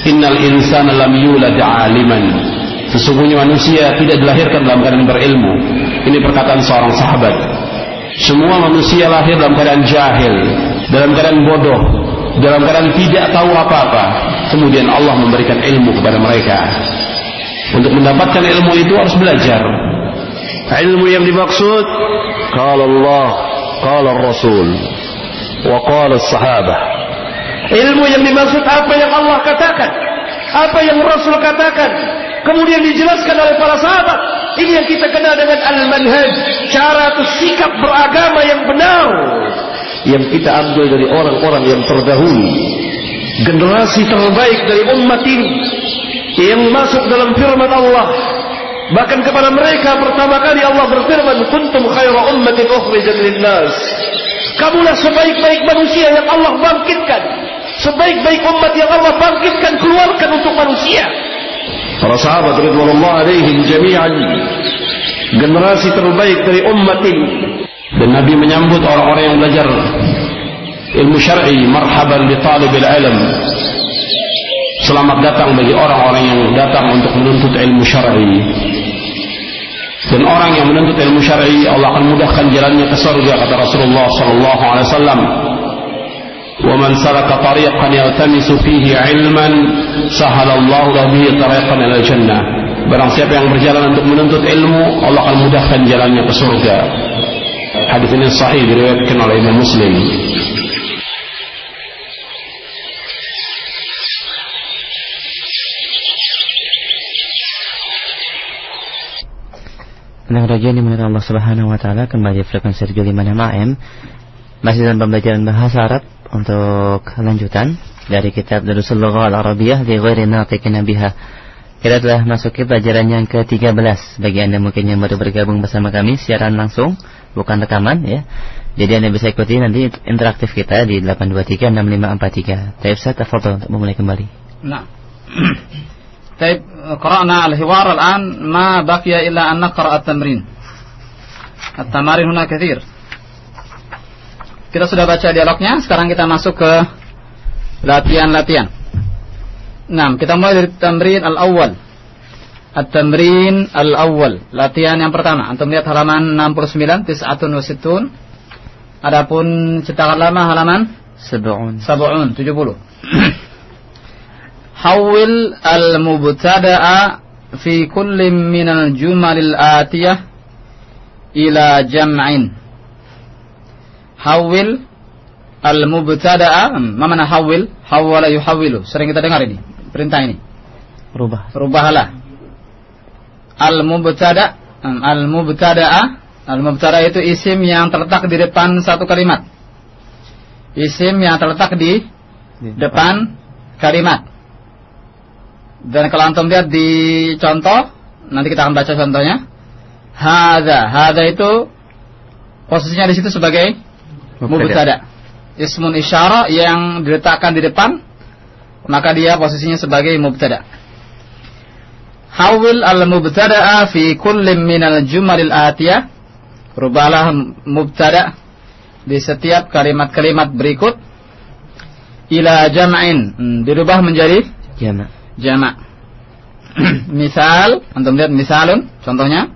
Innal insana lam yulad aliman. Sesungguhnya manusia tidak dilahirkan dalam keadaan berilmu. Ini perkataan seorang sahabat. Semua manusia lahir dalam keadaan jahil, dalam keadaan bodoh, dalam keadaan tidak tahu apa-apa. Kemudian Allah memberikan ilmu kepada mereka. Untuk mendapatkan ilmu itu harus belajar. Ilmu yang dimaksud qala Allah, qala Rasul, wa qala sahabah. Ilmu yang dimaksud apa yang Allah katakan, apa yang Rasul katakan, kemudian dijelaskan oleh para sahabat. Ini yang kita kenal dengan al-manhaj, cara atau sikap beragama yang benar yang kita ambil dari orang-orang yang terdahulu. Generasi terbaik dari umat ini yang masuk dalam firman Allah Bahkan kepada mereka pertama kali Allah berfirman, "Kuntum khaira ummatin ukhrijat lin-nas." Kamulah sebaik-baik manusia yang Allah bangkitkan. Sebaik-baik umat yang Allah bangkitkan keluarkan untuk manusia. Para sahabat radhiyallahu alaihim jami'an generasi terbaik dari umat ini. Dan Nabi menyambut orang-orang yang belajar ilmu syar'i, marhaban li talibil ilm. Selamat datang bagi orang-orang yang datang untuk menuntut ilmu syar'i. Dan orang yang menuntut ilmu syar'i Allah akan mudahkan jalannya ke surga kata Rasulullah sallallahu alaihi wasallam. Wa man salaka tariqan yaltamisu fihi ilman sahalallahu lahu tariqan ila jannah. Barang siapa yang berjalan untuk menuntut ilmu, Allah akan mudahkan jalannya ke surga. Hadis ini sahih diriwayatkan oleh Imam Muslim. Pendengar radio yang dimuliakan Allah Subhanahu wa taala kembali frekuensi 75 AM masih dalam pembelajaran bahasa Arab untuk lanjutan dari kitab Darusul Lughah Al-Arabiyah di ghairi natiqin biha. Kita telah masuk ke pelajaran yang ke-13 bagi Anda mungkin yang baru bergabung bersama kami siaran langsung bukan rekaman ya. Jadi Anda bisa ikuti nanti interaktif kita di 8236543. Taib saya tafadhol untuk memulai kembali. Nah. طيب قرأنا الحوار الآن ما بقي إلا أن نقرأ التمرين التمارين هنا كثير Kita sudah baca dialognya, sekarang kita masuk ke latihan-latihan. Nah, kita mulai dari tamrin al-awwal. At-tamrin al-awwal. Latihan yang pertama. Antum lihat halaman 69, tis'atun wa sittun. Adapun cetakan lama halaman Sab'un. sab'un, 70. Hawil al-mubtada'a fi kulli min al-jumal al-atiyah ila jam'in. Hawil al-mubtada'a, ma mana hawil? Hawala yuhawwilu. Sering kita dengar ini, perintah ini. Rubah. Rubahlah. Al-mubtada al-mubtada'a al-mubtada itu isim yang terletak di depan satu kalimat. Isim yang terletak di depan kalimat. Dan kalau antum lihat di contoh, nanti kita akan baca contohnya. Hada, hada itu posisinya di situ sebagai mubtada. Ismun isyara yang diletakkan di depan, maka dia posisinya sebagai mubtada. Hawil al-mubtada'a fi kullin minal jumalil atiyah. Rubahlah mubtada di setiap kalimat-kalimat berikut ila jam'in. Hmm, dirubah menjadi Jamak. Jamak. Misal, antum lihat misalun, contohnya.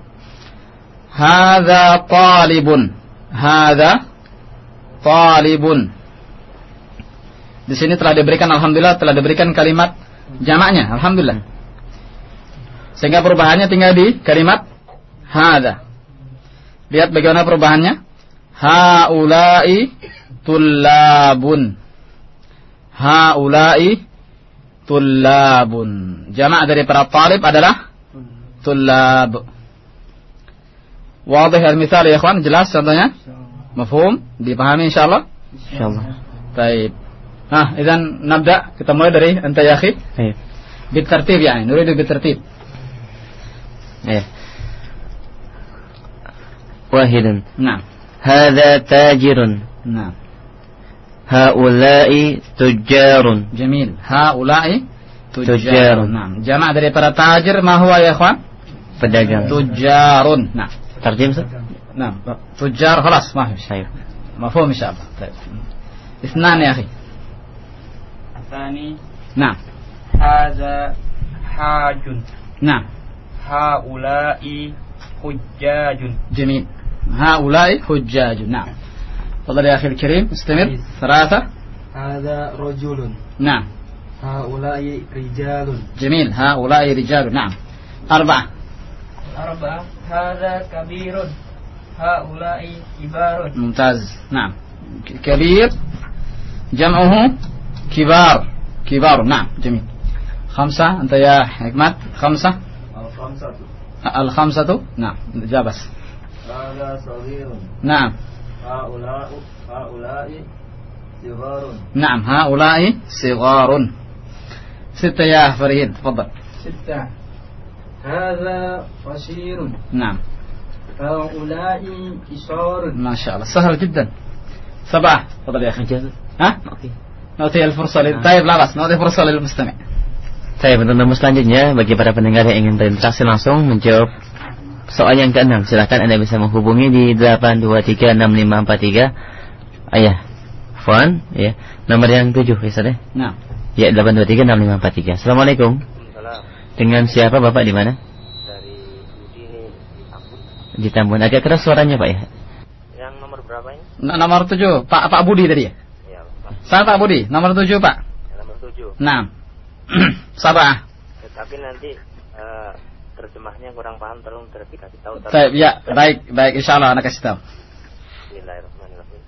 Hadza talibun. Hadza talibun. Di sini telah diberikan alhamdulillah telah diberikan kalimat jamaknya, alhamdulillah. Sehingga perubahannya tinggal di kalimat hadza. Lihat bagaimana perubahannya. Haula'i tullabun. Haula'i tullabun. Jamak dari para talib adalah tullab. Wadih al-misal ya ikhwan, jelas contohnya? Mafhum? Dipahami insyaallah? Insyaallah. Baik. Nah, idan nabda, kita mulai dari anta ya akhi. Baik. Bitartib yani, nuridu bitartib. Ya. Wahidun. Nah, Hadza tajirun. nah. هؤلاء تجار. جميل. هؤلاء تجار. نعم. جمع dari para tajir ما هو يا إخوان? تجار تجار. نعم. ترجم نعم. تجار. خلاص ما في شيء. طيب. مفهوم إن شاء الله. طيب. اثنان يا أخي. ثاني نعم. هذا حاج. نعم. هؤلاء حجاج. جميل. هؤلاء حجاج. نعم. تفضل يا أخي الكريم استمر. ثلاثة. هذا رجل. نعم. هؤلاء رجال. جميل. هؤلاء رجال. نعم. أربعة. أربعة. هذا كبير. هؤلاء كبار. ممتاز. نعم. كبير. جمعه كبار. كبار. نعم. جميل. خمسة. أنت يا حكمت خمسة. الخمسة. الخمسة. نعم. جابس هذا صغير. نعم. هؤلاء هؤلاء صغار نعم هؤلاء صغار ستة يا فريد تفضل ستة هذا قصير نعم هؤلاء قصار ما شاء الله سهل جدا سبعة تفضل يا أخي Ajaz. ها نعطي الفرصة لل... طيب لا بس نعطي فرصة للمستمع Saya untuk nomor selanjutnya bagi para pendengar yang ingin berinteraksi langsung menjawab Soal yang keenam, silahkan Anda bisa menghubungi di 8236543. Ayah, Fon, ya. Nomor yang tujuh, ya, deh Nah. Ya, 8236543. Ya, Assalamualaikum. Dengan siapa Bapak di mana? Dari di Tambun. Agak keras suaranya, Pak ya. Yang nomor berapa ini? Nah, nomor tujuh, Pak Pak Budi tadi ya? Iya, Pak. Saya Pak Budi, nomor tujuh Pak. Ya, nomor tujuh. Nah. Sabah. Tetapi nanti eh, terjemahnya kurang paham tolong dikasih tahu. Baik, ya, baik, baik, insya Allah anak kasih tahu. Bismillahirrahmanirrahim.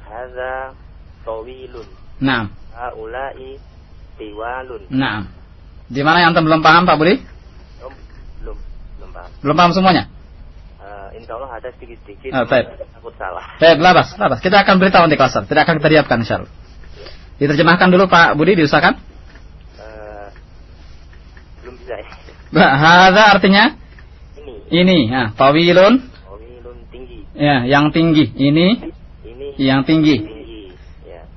Hadza tawilun. Nah, Haulai tiwalun. nah. Di mana yang antum belum paham Pak Budi? Oh, belum belum paham. Belum paham semuanya? Eh, insya Allah ada sedikit-sedikit. Ah, baik. Takut salah. Baik, labas, labas. Kita akan beritahu di kelas. Tidak akan kita diapkan insya Allah. Diterjemahkan dulu Pak Budi, diusahakan. Eh, belum bisa ya. Nah, Hadza artinya Ini ini, ya, tawilun, tawilun tinggi. ya, yang tinggi. Ini Ini yang tinggi. tinggi. Ya.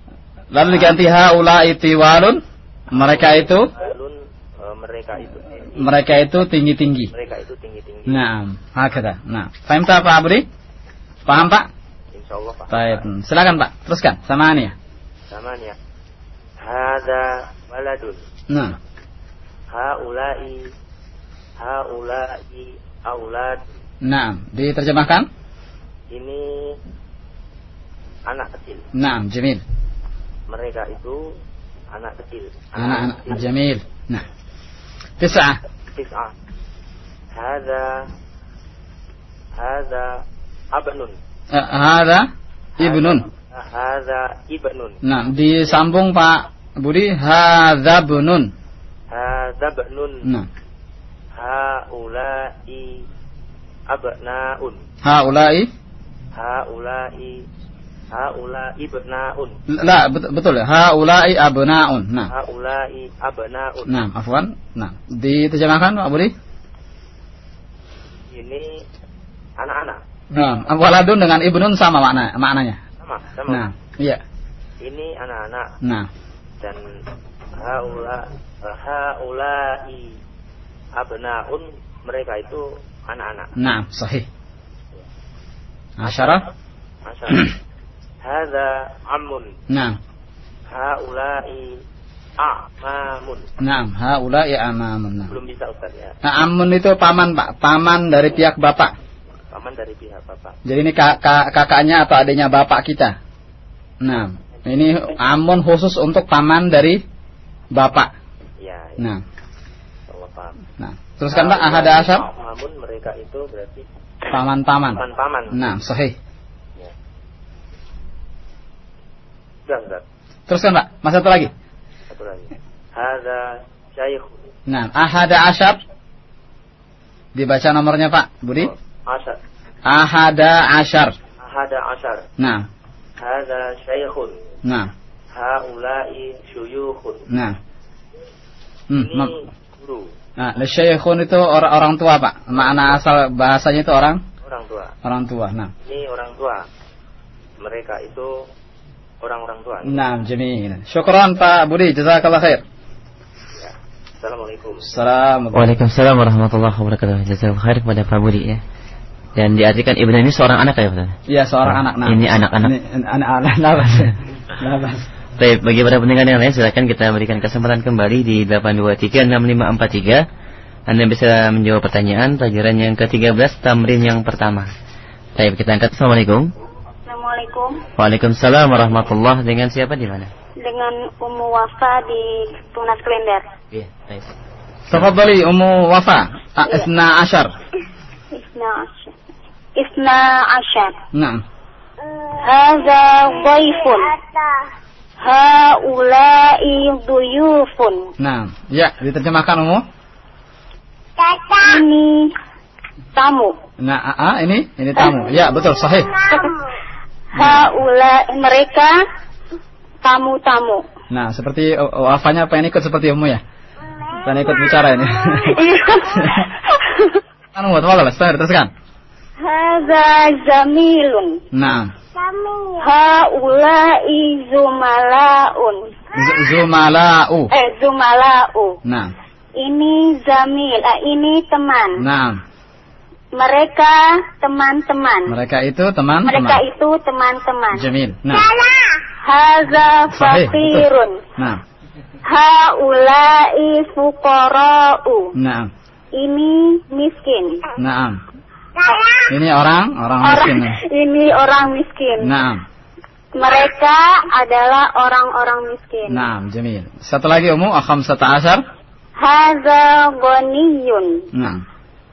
Lalu diganti haula'i tiwalun. Mereka itu, eh, mereka itu mereka itu tinggi-tinggi. mereka itu tinggi-tinggi. Nah, hakada. Nah, paham tak Pak Budi? Paham Pak? Insya Allah Pak. Baik, hmm. silakan Pak. Teruskan sama ya. Sama ya. Hada waladun. Nah. Haulai haulai aulad. Nah, diterjemahkan? Ini anak kecil. Nah, jamil. Mereka itu anak kecil. Anak-anak jamil. Nah. Tis'ah. Tis'ah. Hada Hada abnun. Eh, Hada ibnun. Hada ibnun. Nah, disambung Pak Budi hadza bunun. Hada ibnun. Nah. Haulai abnaun. Haulai Haulai Haulai ibnaun. La, betul, betul ya. Haulai abnaun. Nah. Haulai abnaun. Nah, afwan. Nah, diterjemahkan Pak Budi? Ini anak-anak. Nah, waladun dengan ibnun sama makna maknanya. Sama, sama. Nah, iya. Ini anak-anak. Nah, Dan haula haulai abnaun mereka itu anak-anak. nah, sahih. Asyarah? Masya Hada amun. Nah, Haulai a'mamun. nah, haulai amamun. Nah. Belum bisa Ustaz ya. Nah, amun itu paman, Pak. Paman dari pihak bapak. Paman dari pihak bapak. Jadi ini kak- kak- kakaknya atau adiknya bapak kita. Nah, ini amun khusus untuk paman dari bapak. Ya, ya. Nah. Teruskan Pak, ahada asar. A'mamun mereka itu berarti Paman-paman. paman-paman. Nah, sahih. Sudah, Ustaz. Teruskan Pak, mas satu lagi. Satu lagi. Hada syaikh Nah, ahada asyar. Dibaca nomornya Pak, Budi. Asar. Ahada asyar. Hada asar. Nah, Hada syaikhun. nah, Haulai syuyukhun. nah. Hmm, Ini guru, nah, syekhun itu orang orang tua Pak. Makna asal bahasanya itu orang orang tua. orang tua. Nah, Ini orang tua. Mereka itu orang-orang tua. nah, jamil. Syukran Pak Budi, jazakallah khair. Assalamualaikum. Assalamualaikum. Waalaikumsalam warahmatullahi wabarakatuh. Jazakallahu khair kepada Pak Budi ya. Dan diartikan ibnu ini seorang anak ya Ustaz? Iya, seorang anak. Nah. Ini anak-anak. Ini anak-anak. Labas. Labas. Baik, bagi para pendengar yang lain silakan kita berikan kesempatan kembali di 8236543. Anda bisa menjawab pertanyaan pelajaran yang ke-13 tamrin yang pertama. Baik, kita angkat. Assalamualaikum. Assalamualaikum Waalaikumsalam warahmatullahi Dengan siapa di mana? dengan Umu Wafa di Tunas Klender. Iya, baik. Tafadhali Ummu Wafa. Ah, Isna asyar. Isna Asyar. Isna Asyar. Nah. Hadza dhaifun. Haulai duyufun. Nah, ya, diterjemahkan Ummu. Ini tamu. Nah, ah, ah, ini ini tamu. Ya, betul, sahih. Haula mereka tamu-tamu. Nah, seperti uh, Wafanya pengen ikut seperti Ummu ya. Pengen ikut bicara ini. Kan buat wala, Ustaz, teruskan. Hadza zamilun. Nah, Haulai zumalaun. Zumala'u. Eh zumalau. Nah, Ini zamil, ah, ini teman. nah, Mereka teman-teman. mereka itu teman-teman. Mereka itu teman-teman. Jamil. Nah, Haza fakirun. nah, Haulai fuqara'u. nah, Ini miskin. nah. Ini orang, orang miskin. Orang ini orang miskin. Nah, Mereka adalah orang-orang miskin. nah, jamil. Satu lagi Ummu, khamsata asyar. Haza ghaniyun. Nah,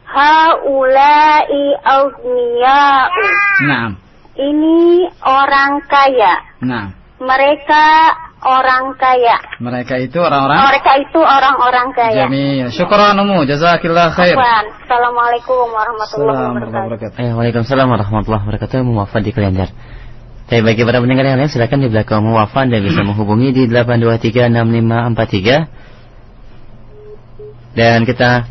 Haulai aghniya'u. nah, Ini orang kaya. nah. Mereka orang kaya. Mereka itu orang-orang Mereka itu orang-orang kaya. jamil. Syukran Ummu, jazakillah khair. Afwan. Assalamualaikum warahmatullahi wabarakatuh. Eh, Waalaikumsalam warahmatullahi wabarakatuh. Muwafad di kalender. Tapi bagi para pendengar yang lain silakan di belakang Muwafad dan bisa menghubungi di 8236543. Dan kita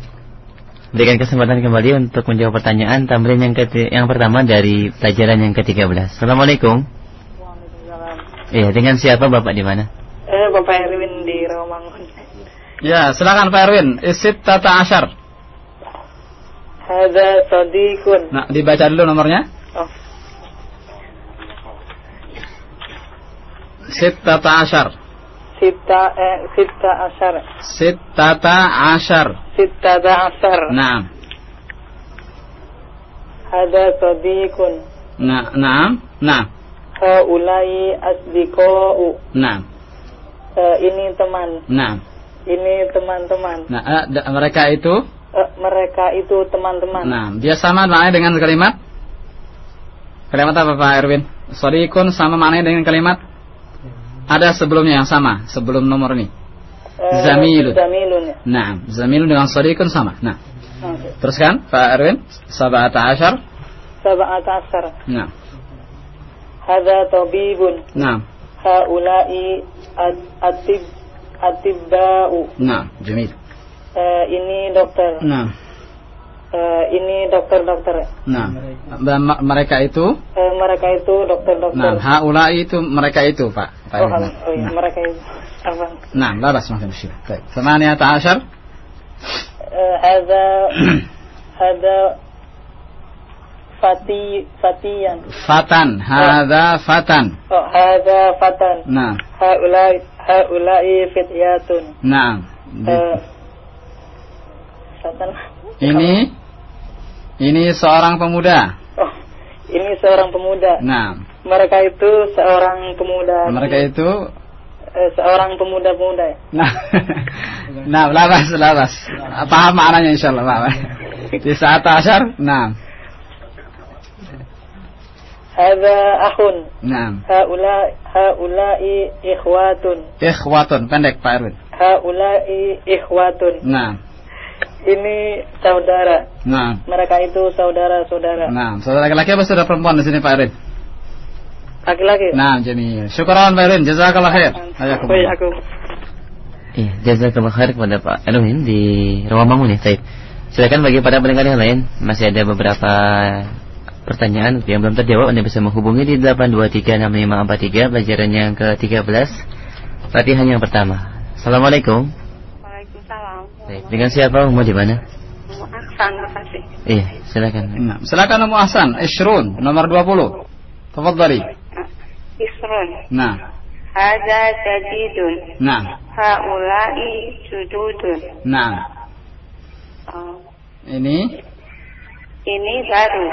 berikan kesempatan kembali untuk menjawab pertanyaan tamrin yang keti- yang pertama dari pelajaran yang ke-13. Assalamualaikum. Iya, dengan siapa Bapak di mana? Eh, Bapak Erwin di Rawamangun. Ya, silakan Pak Erwin. Isit tata asyar. Hada sadiqun. Nah, dibaca dulu nomornya. Oh. Sit tata asyar. Sita eh, Sita Ashar Sittata ashar. Sita Ashar Naam. Hada sadiqun Na, naam. Naam. Haulai asdiqa'u. Naam. Eh, Ini teman. Naam. Ini teman-teman. Nah, da- mereka itu? Eh, Mereka itu teman-teman. Nah, dia sama maknanya dengan kalimat? Kalimat apa Pak Erwin? Sodikun sama maknanya dengan kalimat? Ada sebelumnya yang sama Sebelum nomor ini. Eh, Zamilun. Zamilun. Ya. Nah, zamilun dengan sodikun sama. Nah, Oke. teruskan Pak Erwin. Sabata ashar Sab'at Ashar Nah, Hada tabibun nah, Haulai at- atib Atibba'u nah, jamil Eh, Ini dokter Nah, Eh, Ini dokter-dokter nah Ba- ma- Mereka itu Eh, Mereka itu dokter-dokter Nah, haulai itu mereka itu Pak Pak Oh, Erwin. oh iya, mereka itu apa? Nah, لا بأس ما في مشكلة طيب ثمانية عشر Eh, Hada Hada Fati Fatiyan. Fatan. Hada fatan. Oh, Hada Fatan. Nah, Haulai Haulai Fityatun. Nah Eh, Fatan. Ini? Ini seorang pemuda. Oh, ini seorang pemuda. Nah, Mereka itu seorang pemuda. mereka itu? Eh, seorang pemuda-pemuda. Nah, nah, labas, labas. Paham maknanya insyaallah, Pak. Di saat asyar, nah, Hada ahun. nah. Haula haulai ikhwatun. Ikhwatun, pendek Pak Erwin. Haulai ikhwatun. Nah, Ini saudara. nah, Mereka itu saudara-saudara. nah. Saudara laki-laki apa saudara perempuan di sini Pak Erwin? Laki-laki. Nah, jadi syukuran Pak Erwin, jazakallah khair. Baik, Hayakumullah. aku. Iya, jazakallah khair kepada Pak Erwin di Rawamangun ya, Taib. Silakan bagi para pendengar yang lain, masih ada beberapa pertanyaan yang belum terjawab, Anda bisa menghubungi di 8236543 pelajaran yang ke-13 latihan yang pertama. Assalamualaikum. Waalaikumsalam. Dengan siapa? Mau di mana? Aksan, makasih. Iya, silakan. Nah, silakan Ummu Hasan, Ishrun, nomor 20. Tafadhali. Isrun. Nah, Hada jadidun. nah, Haulai sududun. nah. Oh, Ini, ini baru.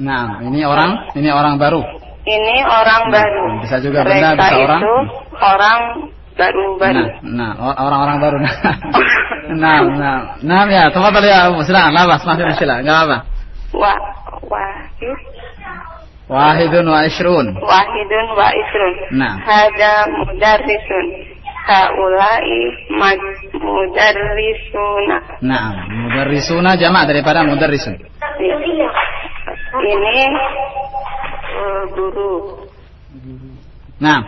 nah, ini orang, ini orang baru. Ini orang baru. Bisa juga benda, bisa orang. itu orang baru-baru. Nah, nah, or- orang-orang baru. Nah, nah, nah, ya, tafadhali ya silakan, labas, ma fi mushkilah, enggak apa. Wa wahid Wahidun wa ishrun. wahidun wa isrun. Nah. Hada mudarrisun. Haulai mudarrisuna. Nah, mudarrisuna jamak daripada mudarrisun. Ini eh, guru. Nah,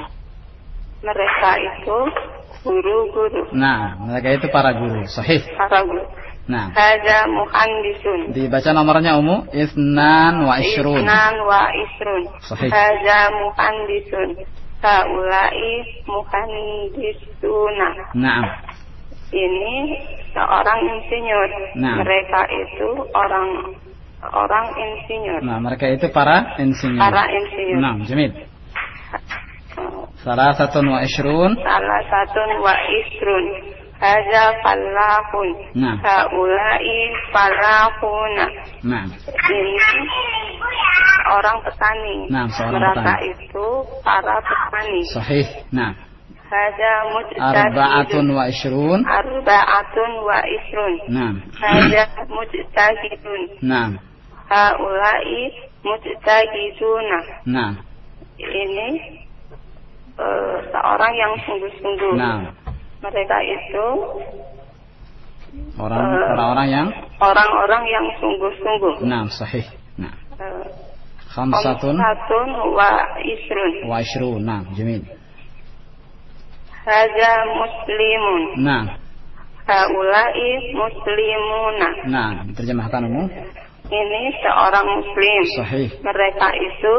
Mereka itu guru-guru. nah, mereka itu para guru. Sahih. Para guru. Nah, Hada muhandisun. dibaca nomornya Ummu, isnan wa ishrun. Isnan wa isrun. Sahih. Hada muhandisun. Haulai muhandisuna. Nah, Ini seorang insinyur. Nah. Mereka itu orang orang insinyur. nah mereka itu para insinyur. Para insinyur. Nah, jamil. Salasatun wa ishrun. Salah satu wa isrun. Hada falahun. Nah. Haulai falahuna. Nah, Ini orang petani. Nah, seorang Mereka petani. itu para petani. sahih. Nah, Hada mujtahidun. arba'atun wa ishrun. Arba'atun wa isrun. Nah, Hada mujtahidun. nah, Haulai mujtahiduna. nah, Ini eh, seorang yang sungguh-sungguh. Mereka itu Orang Eh. orang-orang yang orang-orang yang sungguh-sungguh. nah sahih. Nah, Eh, khamsatun Khamsatun wa isrun. wa ishrun. Nah, jamil. Hada muslimun. Nah, Haulai muslimuna. nah, diterjemahkan Ummu. Ini seorang muslim. Sahih. Mereka itu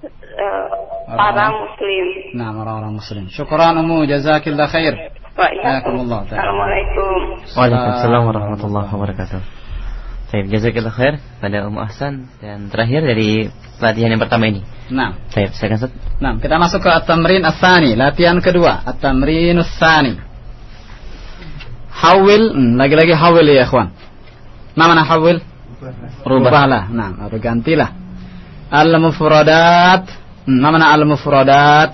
para Orang-orang. muslim. Nah, orang-orang muslim. Syukran Ummu, jazakillah khair. Wa iyyakum. Jazakumullah. Assalamualaikum. Waalaikumsalam warahmatullahi wabarakatuh. Baik, jazakallah khair pada Ummu Ahsan dan terakhir dari latihan yang pertama ini. Nah. Baik, saya Ustaz. Nah, kita masuk ke at-tamrin ats-tsani, latihan kedua, at-tamrin ats-tsani. Hawil, hmm, lagi-lagi hawil ya, ikhwan. Ma mana hawil? Rubahlah. Nah, atau gantilah. Al-mufradat. Hmm, ma mana al-mufradat?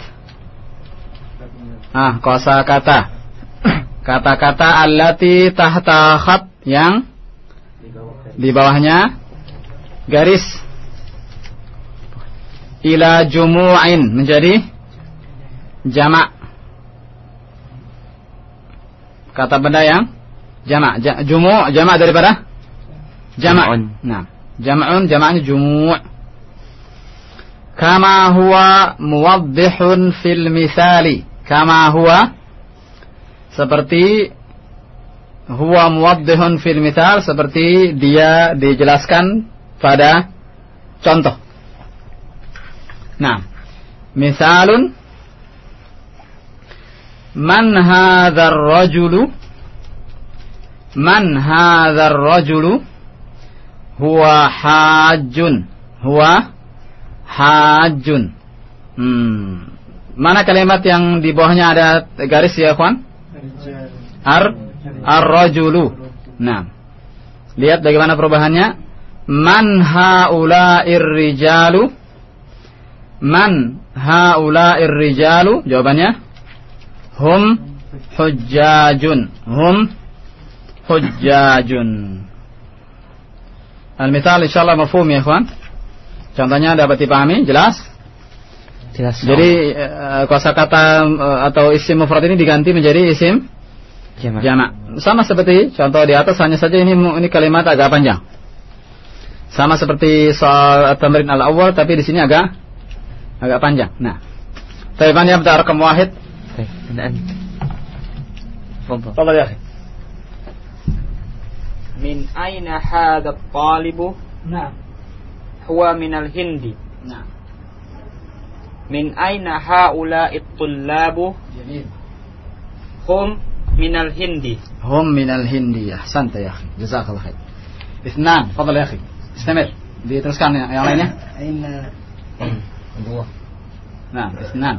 Ah, kosa kata. Kata-kata allati tahta khat yang di bawahnya. Garis. Ila jumu'in. Menjadi jamak kata benda yang jamak ja, jumu' jamak daripada? Jamak nah jam'un jamaknya jumu' kama huwa muwaddihun fil misali kama huwa seperti huwa muwaddihun fil misal seperti dia dijelaskan pada contoh. Nah, misalun man hadzal rajulu man hadzal rajulu huwa hajjun huwa hajjun hmm. mana kalimat yang di bawahnya ada garis ya kawan ar ar-rajulu. Nah. Lihat bagaimana perubahannya. Man haula'ir rijalu? Man haula'ir rijalu? Jawabannya hum hujjajun. Hum hujjajun. Al-misal insyaallah mafhum ya, ikhwan. Contohnya dapat dipahami, jelas? Jelas. Jadi uh, kosakata uh, atau isim mufrad ini diganti menjadi isim Jamak. jamak. Sama seperti contoh di atas hanya saja ini ini kalimat agak panjang. Sama seperti soal tamrin al awal tapi di sini agak agak panjang. Nah. Taiban yang rakam wahid. Baik, ya akhi. Min aina hadha at-talibu? هو من الهند. نعم. من أين هؤلاء الطلاب؟ جميل. هم من الهند. هم من الهند. أحسنت يا أخي. جزاك الله خير. اثنان. تفضل يا أخي. استمر. diteruskan ya yang أين aina نعم. اثنان.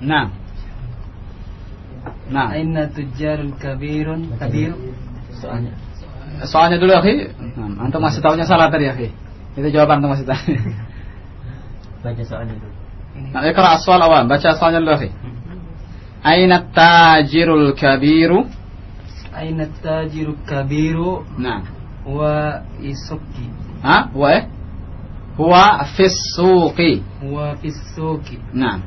نعم. نعم. أين تجار كبير. كبير soalnya dulu ya, antum hmm, masih tahunya salah tadi ya, itu jawaban antum masih tahu. baca soalnya dulu. Nah ikra soal awal baca soalnya dulu ya. aina tajirul kabiru? Aina tajirul kabiru? Nah. Wa isuki. Ha? Wa eh? Huwa fissuki. huwa nah.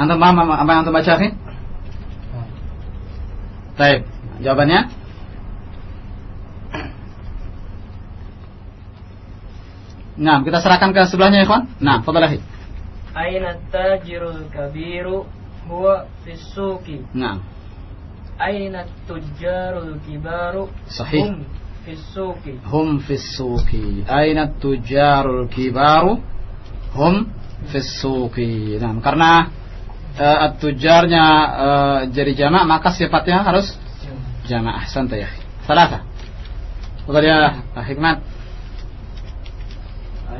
Antum paham apa yang antum baca ya? Baik, jawabannya? Nah, kita serahkan ke sebelahnya ya, kawan. Nah, fadal akhi. Aina tajirul kabiru huwa fis suqi. Nah, Aina tujjarul kibaru Sahih. hum fis suqi. hum fis suqi. Aina tujarul kibaru? Hum fis suqi. Nah, karena uh, tujarnya uh, jadi jamak maka sifatnya harus jamak. Santai ya. Salasa. Fadal ya, Hikmat.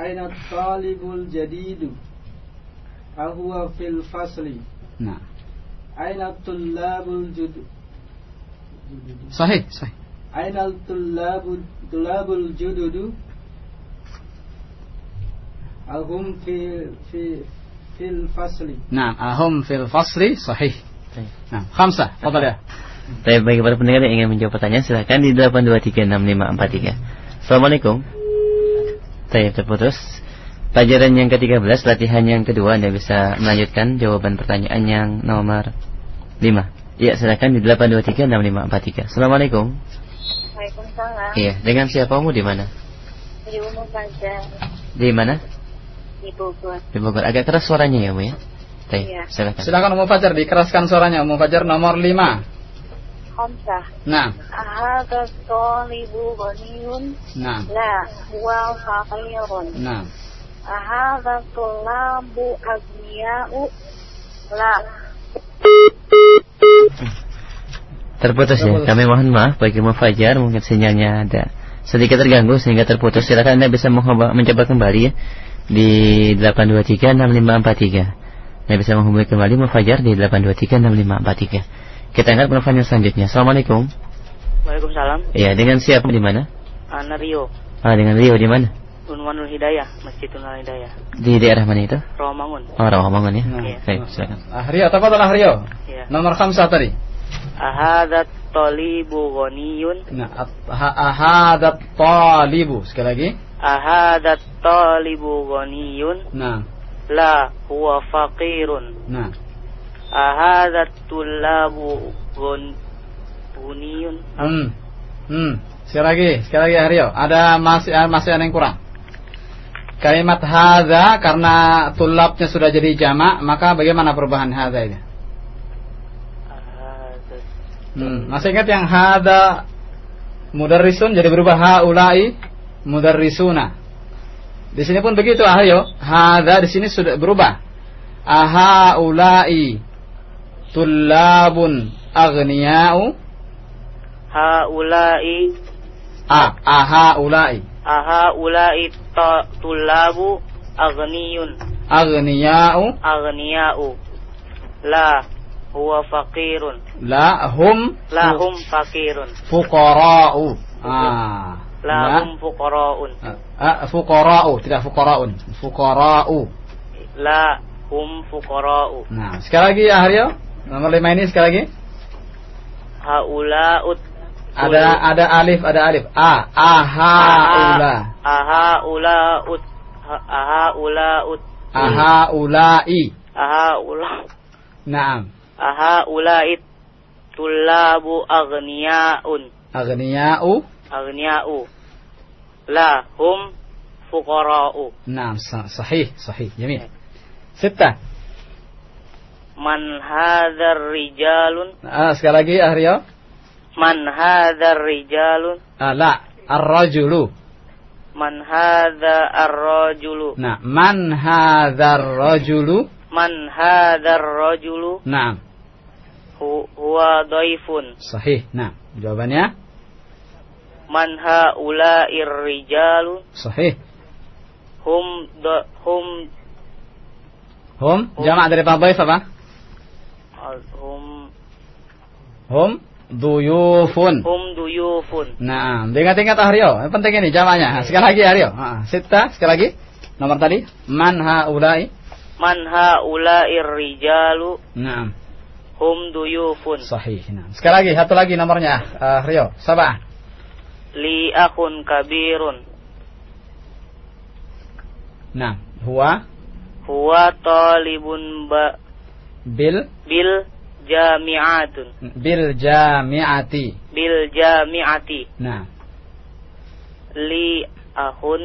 aina talibul jadidu? Ahuwa fil fasli. Nah. Aina tullabul jud sahih sahih. Aina tullabul tullabul jududu? Ahum fil fil fil fasli. Nah ahum fil fasli sahih. Nah khamsah fadal ya Tapi bagi para pendengar yang ingin menjawab pertanyaan silahkan di 8236543 Assalamualaikum. Baik, terputus. Pelajaran yang ke-13, latihan yang kedua Anda bisa melanjutkan jawaban pertanyaan yang nomor 5. Ya, silakan di 8236543. Assalamualaikum. Waalaikumsalam. Iya, dengan siapa kamu di mana? Di Umum Fajar Di mana? di Bogor. Di Bogor. Agak keras suaranya ya, Bu ya. Baik, Iya. silakan. Silakan Umum Fajar dikeraskan suaranya Umum Fajar nomor 5. Nah, nah, La, huwa faqirun. nah. Terputus ya. Kami mohon maaf bagi Umum Fajar mungkin sinyalnya ada sedikit terganggu sehingga terputus. Silakan Anda bisa mencoba, mencoba kembali ya di 8236543. Anda bisa menghubungi kembali Umum Fajar di 8236543. Kita angkat telepon yang selanjutnya. Assalamualaikum. Waalaikumsalam. Iya, dengan siapa di mana? Ana Rio, Ah, dengan Rio di mana? Unwanul Hidayah, Masjid Unwanul Hidayah. Di daerah mana itu? Rawamangun. Oh, Rawamangun ya. Iya. Baik, silakan. Ah, Rio, tafadhal ah, Rio. Iya. Nomor 5 tadi. Ahadat talibu ghaniyun. Nah, at- ha- ahadat talibu. Sekali lagi. Ahadat talibu ghaniyun. Nah, La, huwa faqirun. nah. Ahadat tulabu buniyun. Hmm. Hmm. Sekali lagi, sekali lagi Rio. Ada masih masih ada yang kurang. Kalimat hadza karena tulabnya sudah jadi jamak, maka bagaimana perubahan hadza ini? Hmm. Masih ingat yang hadza mudarrisun jadi berubah haulai mudarrisuna. Di sini pun begitu ah Rio. Hadza di sini sudah berubah. Ahaulai tullabun aghniya'u Haulai A, ahaulai ahaulai ta- tulabu aghniyun. aghniya'u Aghniya'u. La, huwa faqirun. la hum La hum faqirun. fuqara'u. Ah. La hum fuqara'un. Ah, fuqara'u, tidak fuqara'un. Fuqara'u. La hum fuqara'u. Nah, sekali lagi ya Haryo. Nomor lima ini sekali lagi. Haulaut Ada ada alif, ada alif. A, ahaula. Ahaulaut Ahaulaut Ahaulai. Ahaula Naam. Ahaulait Tulabu aghniya'un Aghniya'u. Aghniya'u La hum fuqara'u Naam, sa- sahih, sahih. Jamil. Sittah. Man hadzal rijalun Ah, sekali lagi ah Rio. Man hadzal rijalun Ah, la, ar-rajulu. Man hadza ar-rajulu Nah, man hadzal rajulu? Man hadzal rajulu Naam, hu- huwa dhaifun sahih. Nah, jawabannya Man haula'ir rijalu sahih. hum da, hum Hum, jamak dari dhaif apa? Hum Hum duyufun. hum duyufun Nah, ingat-ingat Aryo. Yang penting ini jamaknya. Sekali lagi Aryo. Ah, Sita, sekali lagi. Nomor tadi. Man haulai. Man haula'ir rijalu Nah, hum duyufun sahih. Nah, sekali lagi, satu lagi nomornya. Ah, Rio, sabah. li akhun kabirun Nah, huwa huwa talibun ba bil bil jami'atun bil jami'ati. bil jami'ati Nah, li akhun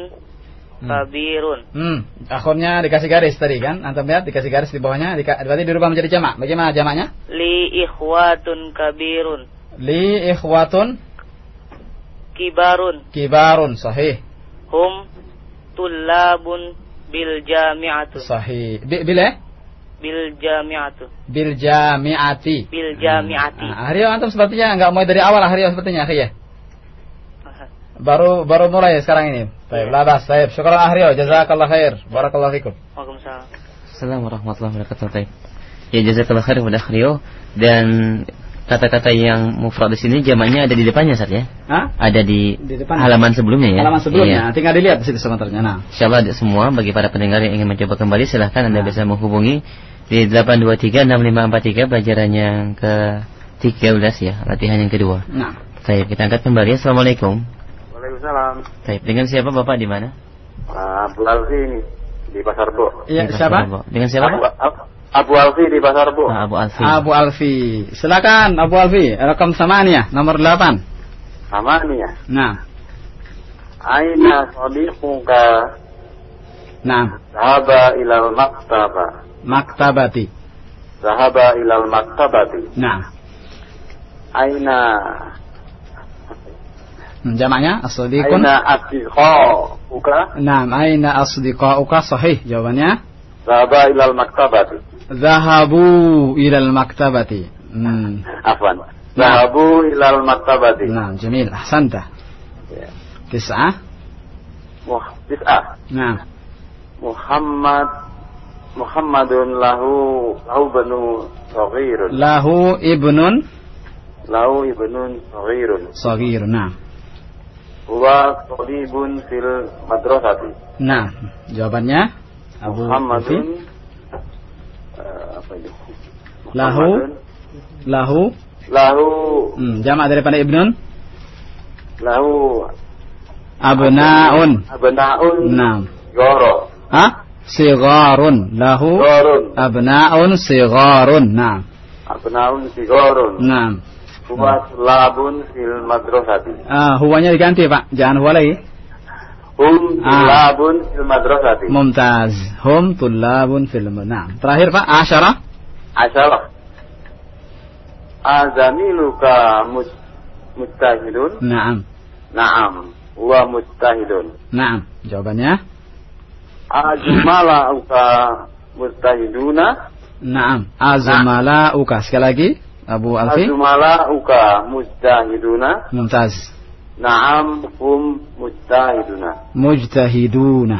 kabirun hmm, akhirnya dikasih garis tadi kan? Antum lihat dikasih garis di bawahnya, dika, berarti dirubah menjadi jamak. Bagaimana jamaknya? li ikhwatun kabirun Li ikhwatun kibarun kibarun, sahih. hum tullabun bil jami'atu Sahih. Bi, bil eh? Bil jami'atu Bil jami'ati. bil jami'ati Nah, Aryo antum sepertinya nggak mulai dari awal Aryo sepertinya, akhi ya. Baru baru mulai sekarang ini. Baik, labas. Baik, syukran Aryo. Jazakallah khair. Barakallahu fikum. Waalaikumsalam Assalamualaikum warahmatullahi wabarakatuh. Baik. Ya jazakallah khair kepada Rio dan kata-kata yang mufrad di sini jamaknya ada di depannya Ustaz ya? Hah? Ada di, Di depan. halaman sebelumnya ya. Halaman sebelumnya. Iya. Tinggal dilihat di situ sebenarnya. Nah. Insyaallah ada semua bagi para pendengar yang ingin mencoba kembali silahkan Anda bisa menghubungi di 8236543 pelajaran yang ke 13 ya, latihan yang kedua. Nah. Baik, kita angkat kembali. Assalamualaikum. Waalaikumsalam. Baik, dengan siapa Bapak di mana? Alfi ini di Pasar Bo. Iya, Dengan siapa? Bapak. Dengan siapa? Abu, Pak? Abu, Alfi di Pasar Bo. Ah, Abu Alfi. Abu Alfi. Silakan Abu Alfi. Rekam samania nomor 8. Samaniyah. Nah, Aina sadiquka nah, Zahaba ilal maktaba. maktabati. Zahaba ilal maktabati. Nah, Aina jamaknya asdiqun. Aina asdiqauka Nah, aina asdiqauka sahih jawabannya. Zahaba ilal maktabati. Zahabu ilal maktabati. Hmm. Afwan. Zahabu ilal maktabati. Nah, jamil. Ahsanta. Ya. Tis'ah. Muh- Tis'ah. Nah, Muhammad Muhammadun lahu lahu banu saghirun. lahu ibnun Lahu ibnun saghirun. sagir. Nah. Huwa talibun fil madrasati. Nah, jawabannya Abu. Muhammadun eh, apa itu? Lahu lahu lahu hmm, jamak daripada ibnun lahu abnaun. abnaun Nah. goro. Hah? Sigarun lahu Gorun. abnaun sigarun. Nah. Abnaun sigorun. Nah. Huwa tulabun fil madrasati. Ah, huwanya diganti, Pak. Jangan huwa lagi. Hum Ah. tulabun fil madrasati. Mumtaz. Hum tullabun fil Nah. Terakhir, Pak, asyara. Asalah. Azamiluka mut mujtahidun. Naam. Naam. Huwa mujtahidun. Naam. Jawabannya Ajumalauka mujtahiduna. Naam. Azamalauka. Sekali lagi, Abu Alfi. Ajumalauka mujtahiduna. Mumtaz. Naam hum mujtahiduna. Mujtahiduna.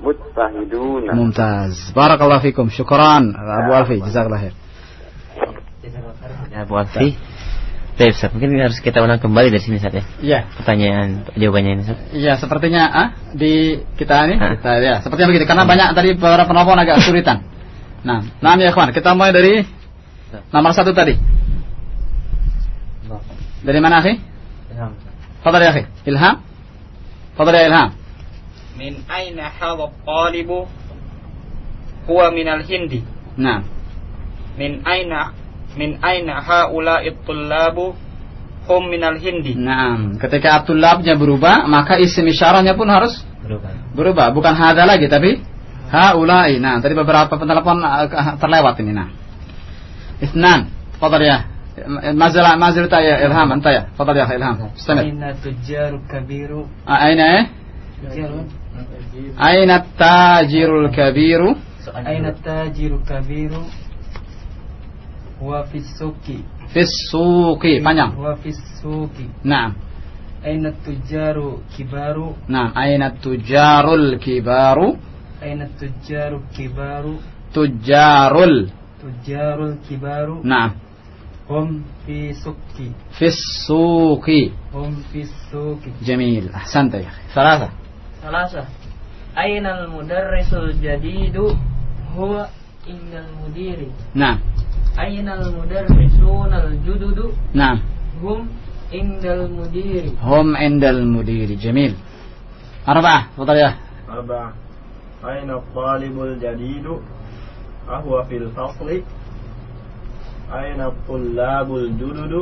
Mujtahiduna. Mumtaz. Barakallahu fikum. Syukran Abu Alfi. Jazakallah khair. Abu Alfi. Baik, Ustaz. Mungkin harus kita ulang kembali dari sini, Ustaz ya. Iya. Pertanyaan jawabannya ini, Ustaz. Iya, sepertinya ah, di kita ini Ah. kita ya, sepertinya begitu karena banyak tadi para penelpon agak kesulitan. Nah, nah ya kawan, kita mulai dari nomor satu tadi. Dari mana, akhi? Fadal ya, akhi. Ilham? Fadal ya, Ilham. Min aina hadha talibu huwa minal hindi. Nah, Min aina min aina haula'i tullabu hum minal hindi. nah, ketika Abdullahnya berubah, maka isim isyarahnya pun harus Berubah. berubah, bukan hada lagi tapi haulai. Nah, tadi beberapa penelpon uh, terlewat ini. Nah, Isnan, fadal ya. mazal mazal ya Ilham, anta ya. Fadal ya Ilham. Istamir. Aina tujaru kabiru أين إيه؟ أين التاجر الكبير؟ Aina tajiru kabiru Wa fi suki في السوق panjang. Wa fi suki نعم Aina tujaru kibaru نعم أين التجار الكبار؟ Aina tujaru kibaru تجار ال Tujarul kibaru نعم Hum fi suki في السوق Hum fi suki جميل أحسنت يا أخي ثلاثة ثلاثة أين المدرس الجديد هو عند المدير نعم أين المدرسون الجدد نعم هم عند المدير هم عند المدير جميل أربعة تفضل يا أربعة أين الطالب الجديد أهو في الفصل أين الطلاب الجدد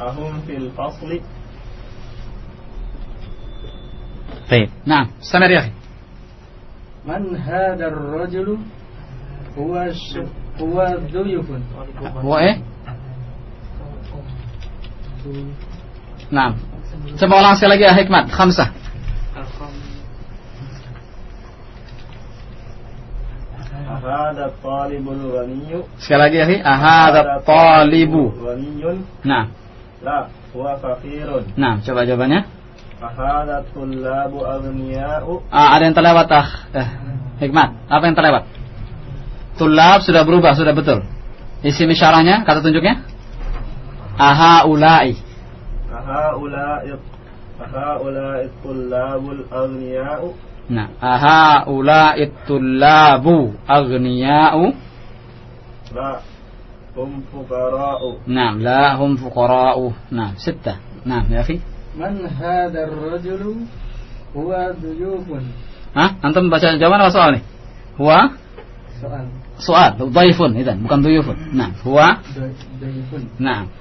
أهم في الفصل Baik. نعم استمر يا أخي Man hadar rajulu Huwa sh- Huwa duyufun هو إيه نعم coba ulang sekali lagi ya hikmat khamsah ahada talibul ghaniyu sekali lagi ya sih ahada talibu ghaniyun nah la huwa fakirun nah coba jawabannya. ahada tulabu agniyau ah ada yang terlewat ah. Eh, hikmat. Apa yang terlewat? Tulab sudah berubah sudah betul. Isi misyarahnya kata tunjuknya? Aha ulai. Aha ulai aha ulai tullabul agniyau Nah, aha ula'it tullabu aghniya'u la hum fuqara'u. Naam, la hum fuqara'u. Naam, sittah. Naam, ya akhi. Man hadha ar-rajulu huwa dhuyufun. Hah? Antum baca jawaban apa soal nih? Huwa soal. Soal, dhaifun idan, bukan dhuyufun. Naam, huwa dhaifun. Naam.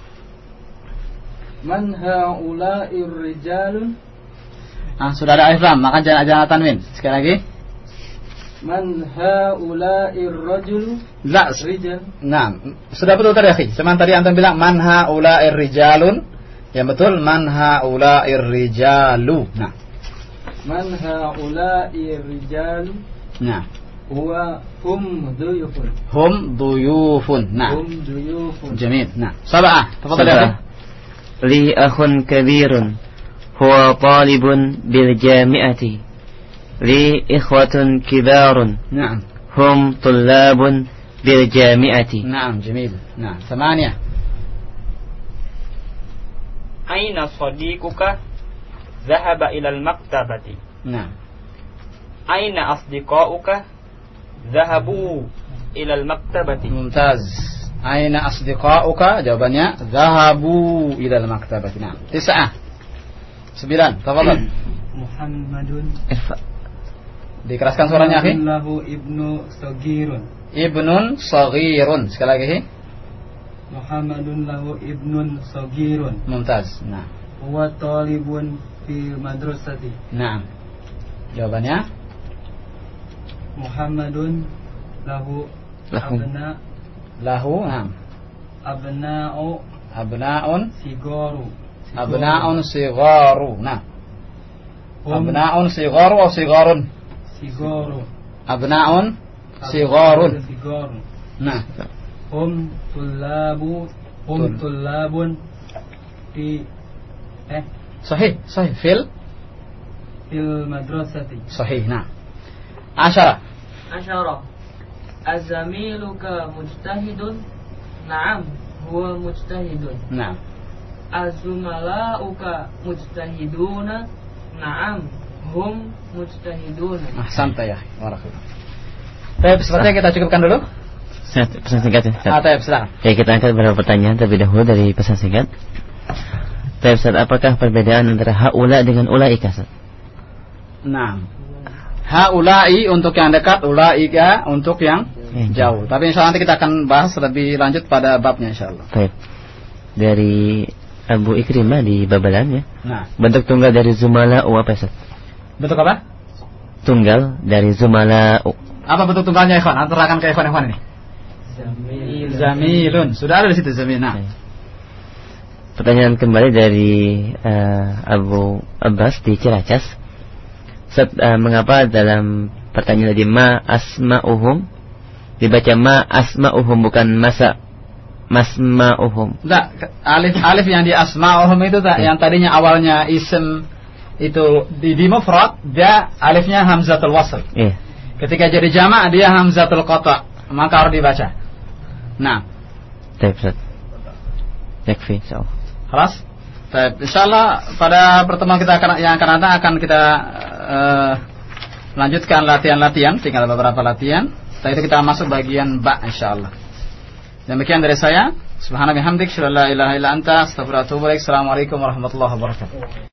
Man ha'ula'ir rijalun Ah, sudah ada makan maka jangan jangan tanwin. Sekali lagi. Man haula'ir rajul La, rijal. Nah, sudah betul tadi, akhi. Cuman tadi antum bilang man haula'ir rijalun. Yang betul man haula'ir rijalu. Nah. Man haula'ir rijal? Nah. Huwa hum duyufun. Hum duyufun. Nah. Hum duyufun. Jamil. Nah. Sabah. Tafadhal. Li akhun kabirun. هو طالب بالجامعة. لي إخوة كبار. نعم. هم طلاب بالجامعة. نعم جميل. نعم. ثمانية. Aina sadiquka Zahaba ilal maktabati نعم. Aina asdiqauka Zahabu ilal maktabati ممتاز. أين أصدقاؤك؟ جوابnya ذهبوا إلى المكتبة. نعم. تسعة. Sembilan, tafadhal. Muhammadun. Irfa. Dikeraskan suaranya, akhi. Allahu ibnu sagirun. Ibnun sagirun. Sekali lagi. Muhammadun lahu ibnun sagirun. Mumtaz. Nah. Wa talibun fi madrasati. Nah. Jawabannya? Muhammadun lahu lahu abna lahu nah. abna'u abna'un sigaru أبناء صغار نعم أبناء صغار أو صغار صغار أبناء صغار نعم. هم طلاب هم طلاب في إيه؟ صحيح صحيح. في ال... في المدرسة. صحيح نعم. عشرة. عشرة. أزميلك مجتهد؟ نعم هو مجتهد. نعم. azumalauka mujtahiduna na'am hum mujtahiduna nah, santai ya warahmatullahi Baik, sepertinya kita cukupkan dulu. Pesan singkat ya. Ah, taib, silakan. Ya, kita angkat beberapa pertanyaan terlebih dahulu dari pesan singkat. Taib, Ustaz, apakah perbedaan antara haula dengan ulaika, Ustaz? Nah. Haulai untuk yang dekat, ulaika untuk yang eh, jauh. Tapi insya Allah nanti kita akan bahas lebih lanjut pada babnya insya Allah. Baik. Dari Abu Ikrimah di Babalan ya. Nah, Bentuk tunggal dari Zumala apa Ustaz? bentuk apa? Tunggal dari Zumala Apa bentuk tunggalnya ikhwan? Antarakan ke ikhwan-ikhwan ini. Zamilun. Sudah ada di situ zamil. Nah, Pertanyaan kembali dari eh, Abu Abbas di Ciracas. Ustaz, eh, mengapa dalam pertanyaan tadi ma asma'uhum dibaca ma asma'uhum bukan masa masma'uhum. Ke- alif alif yang di asma'uhum itu tak, yang tadinya awalnya ism itu di, di mufrad dia alifnya hamzatul wasl. Iya. Ketika jadi jamak dia hamzatul qata, maka harus dibaca. Nah, Baik, Ustaz. Yakfi, insyaallah. Kelas? Baik, insyaallah pada pertemuan kita akan, yang akan datang akan kita eh, lanjutkan latihan-latihan, tinggal beberapa latihan. Setelah itu kita masuk bagian ba insyaallah. Demikian dari saya. Subhanallah bihamdik, syalla la ilaha illa anta, ilaik. Assalamualaikum warahmatullahi wabarakatuh.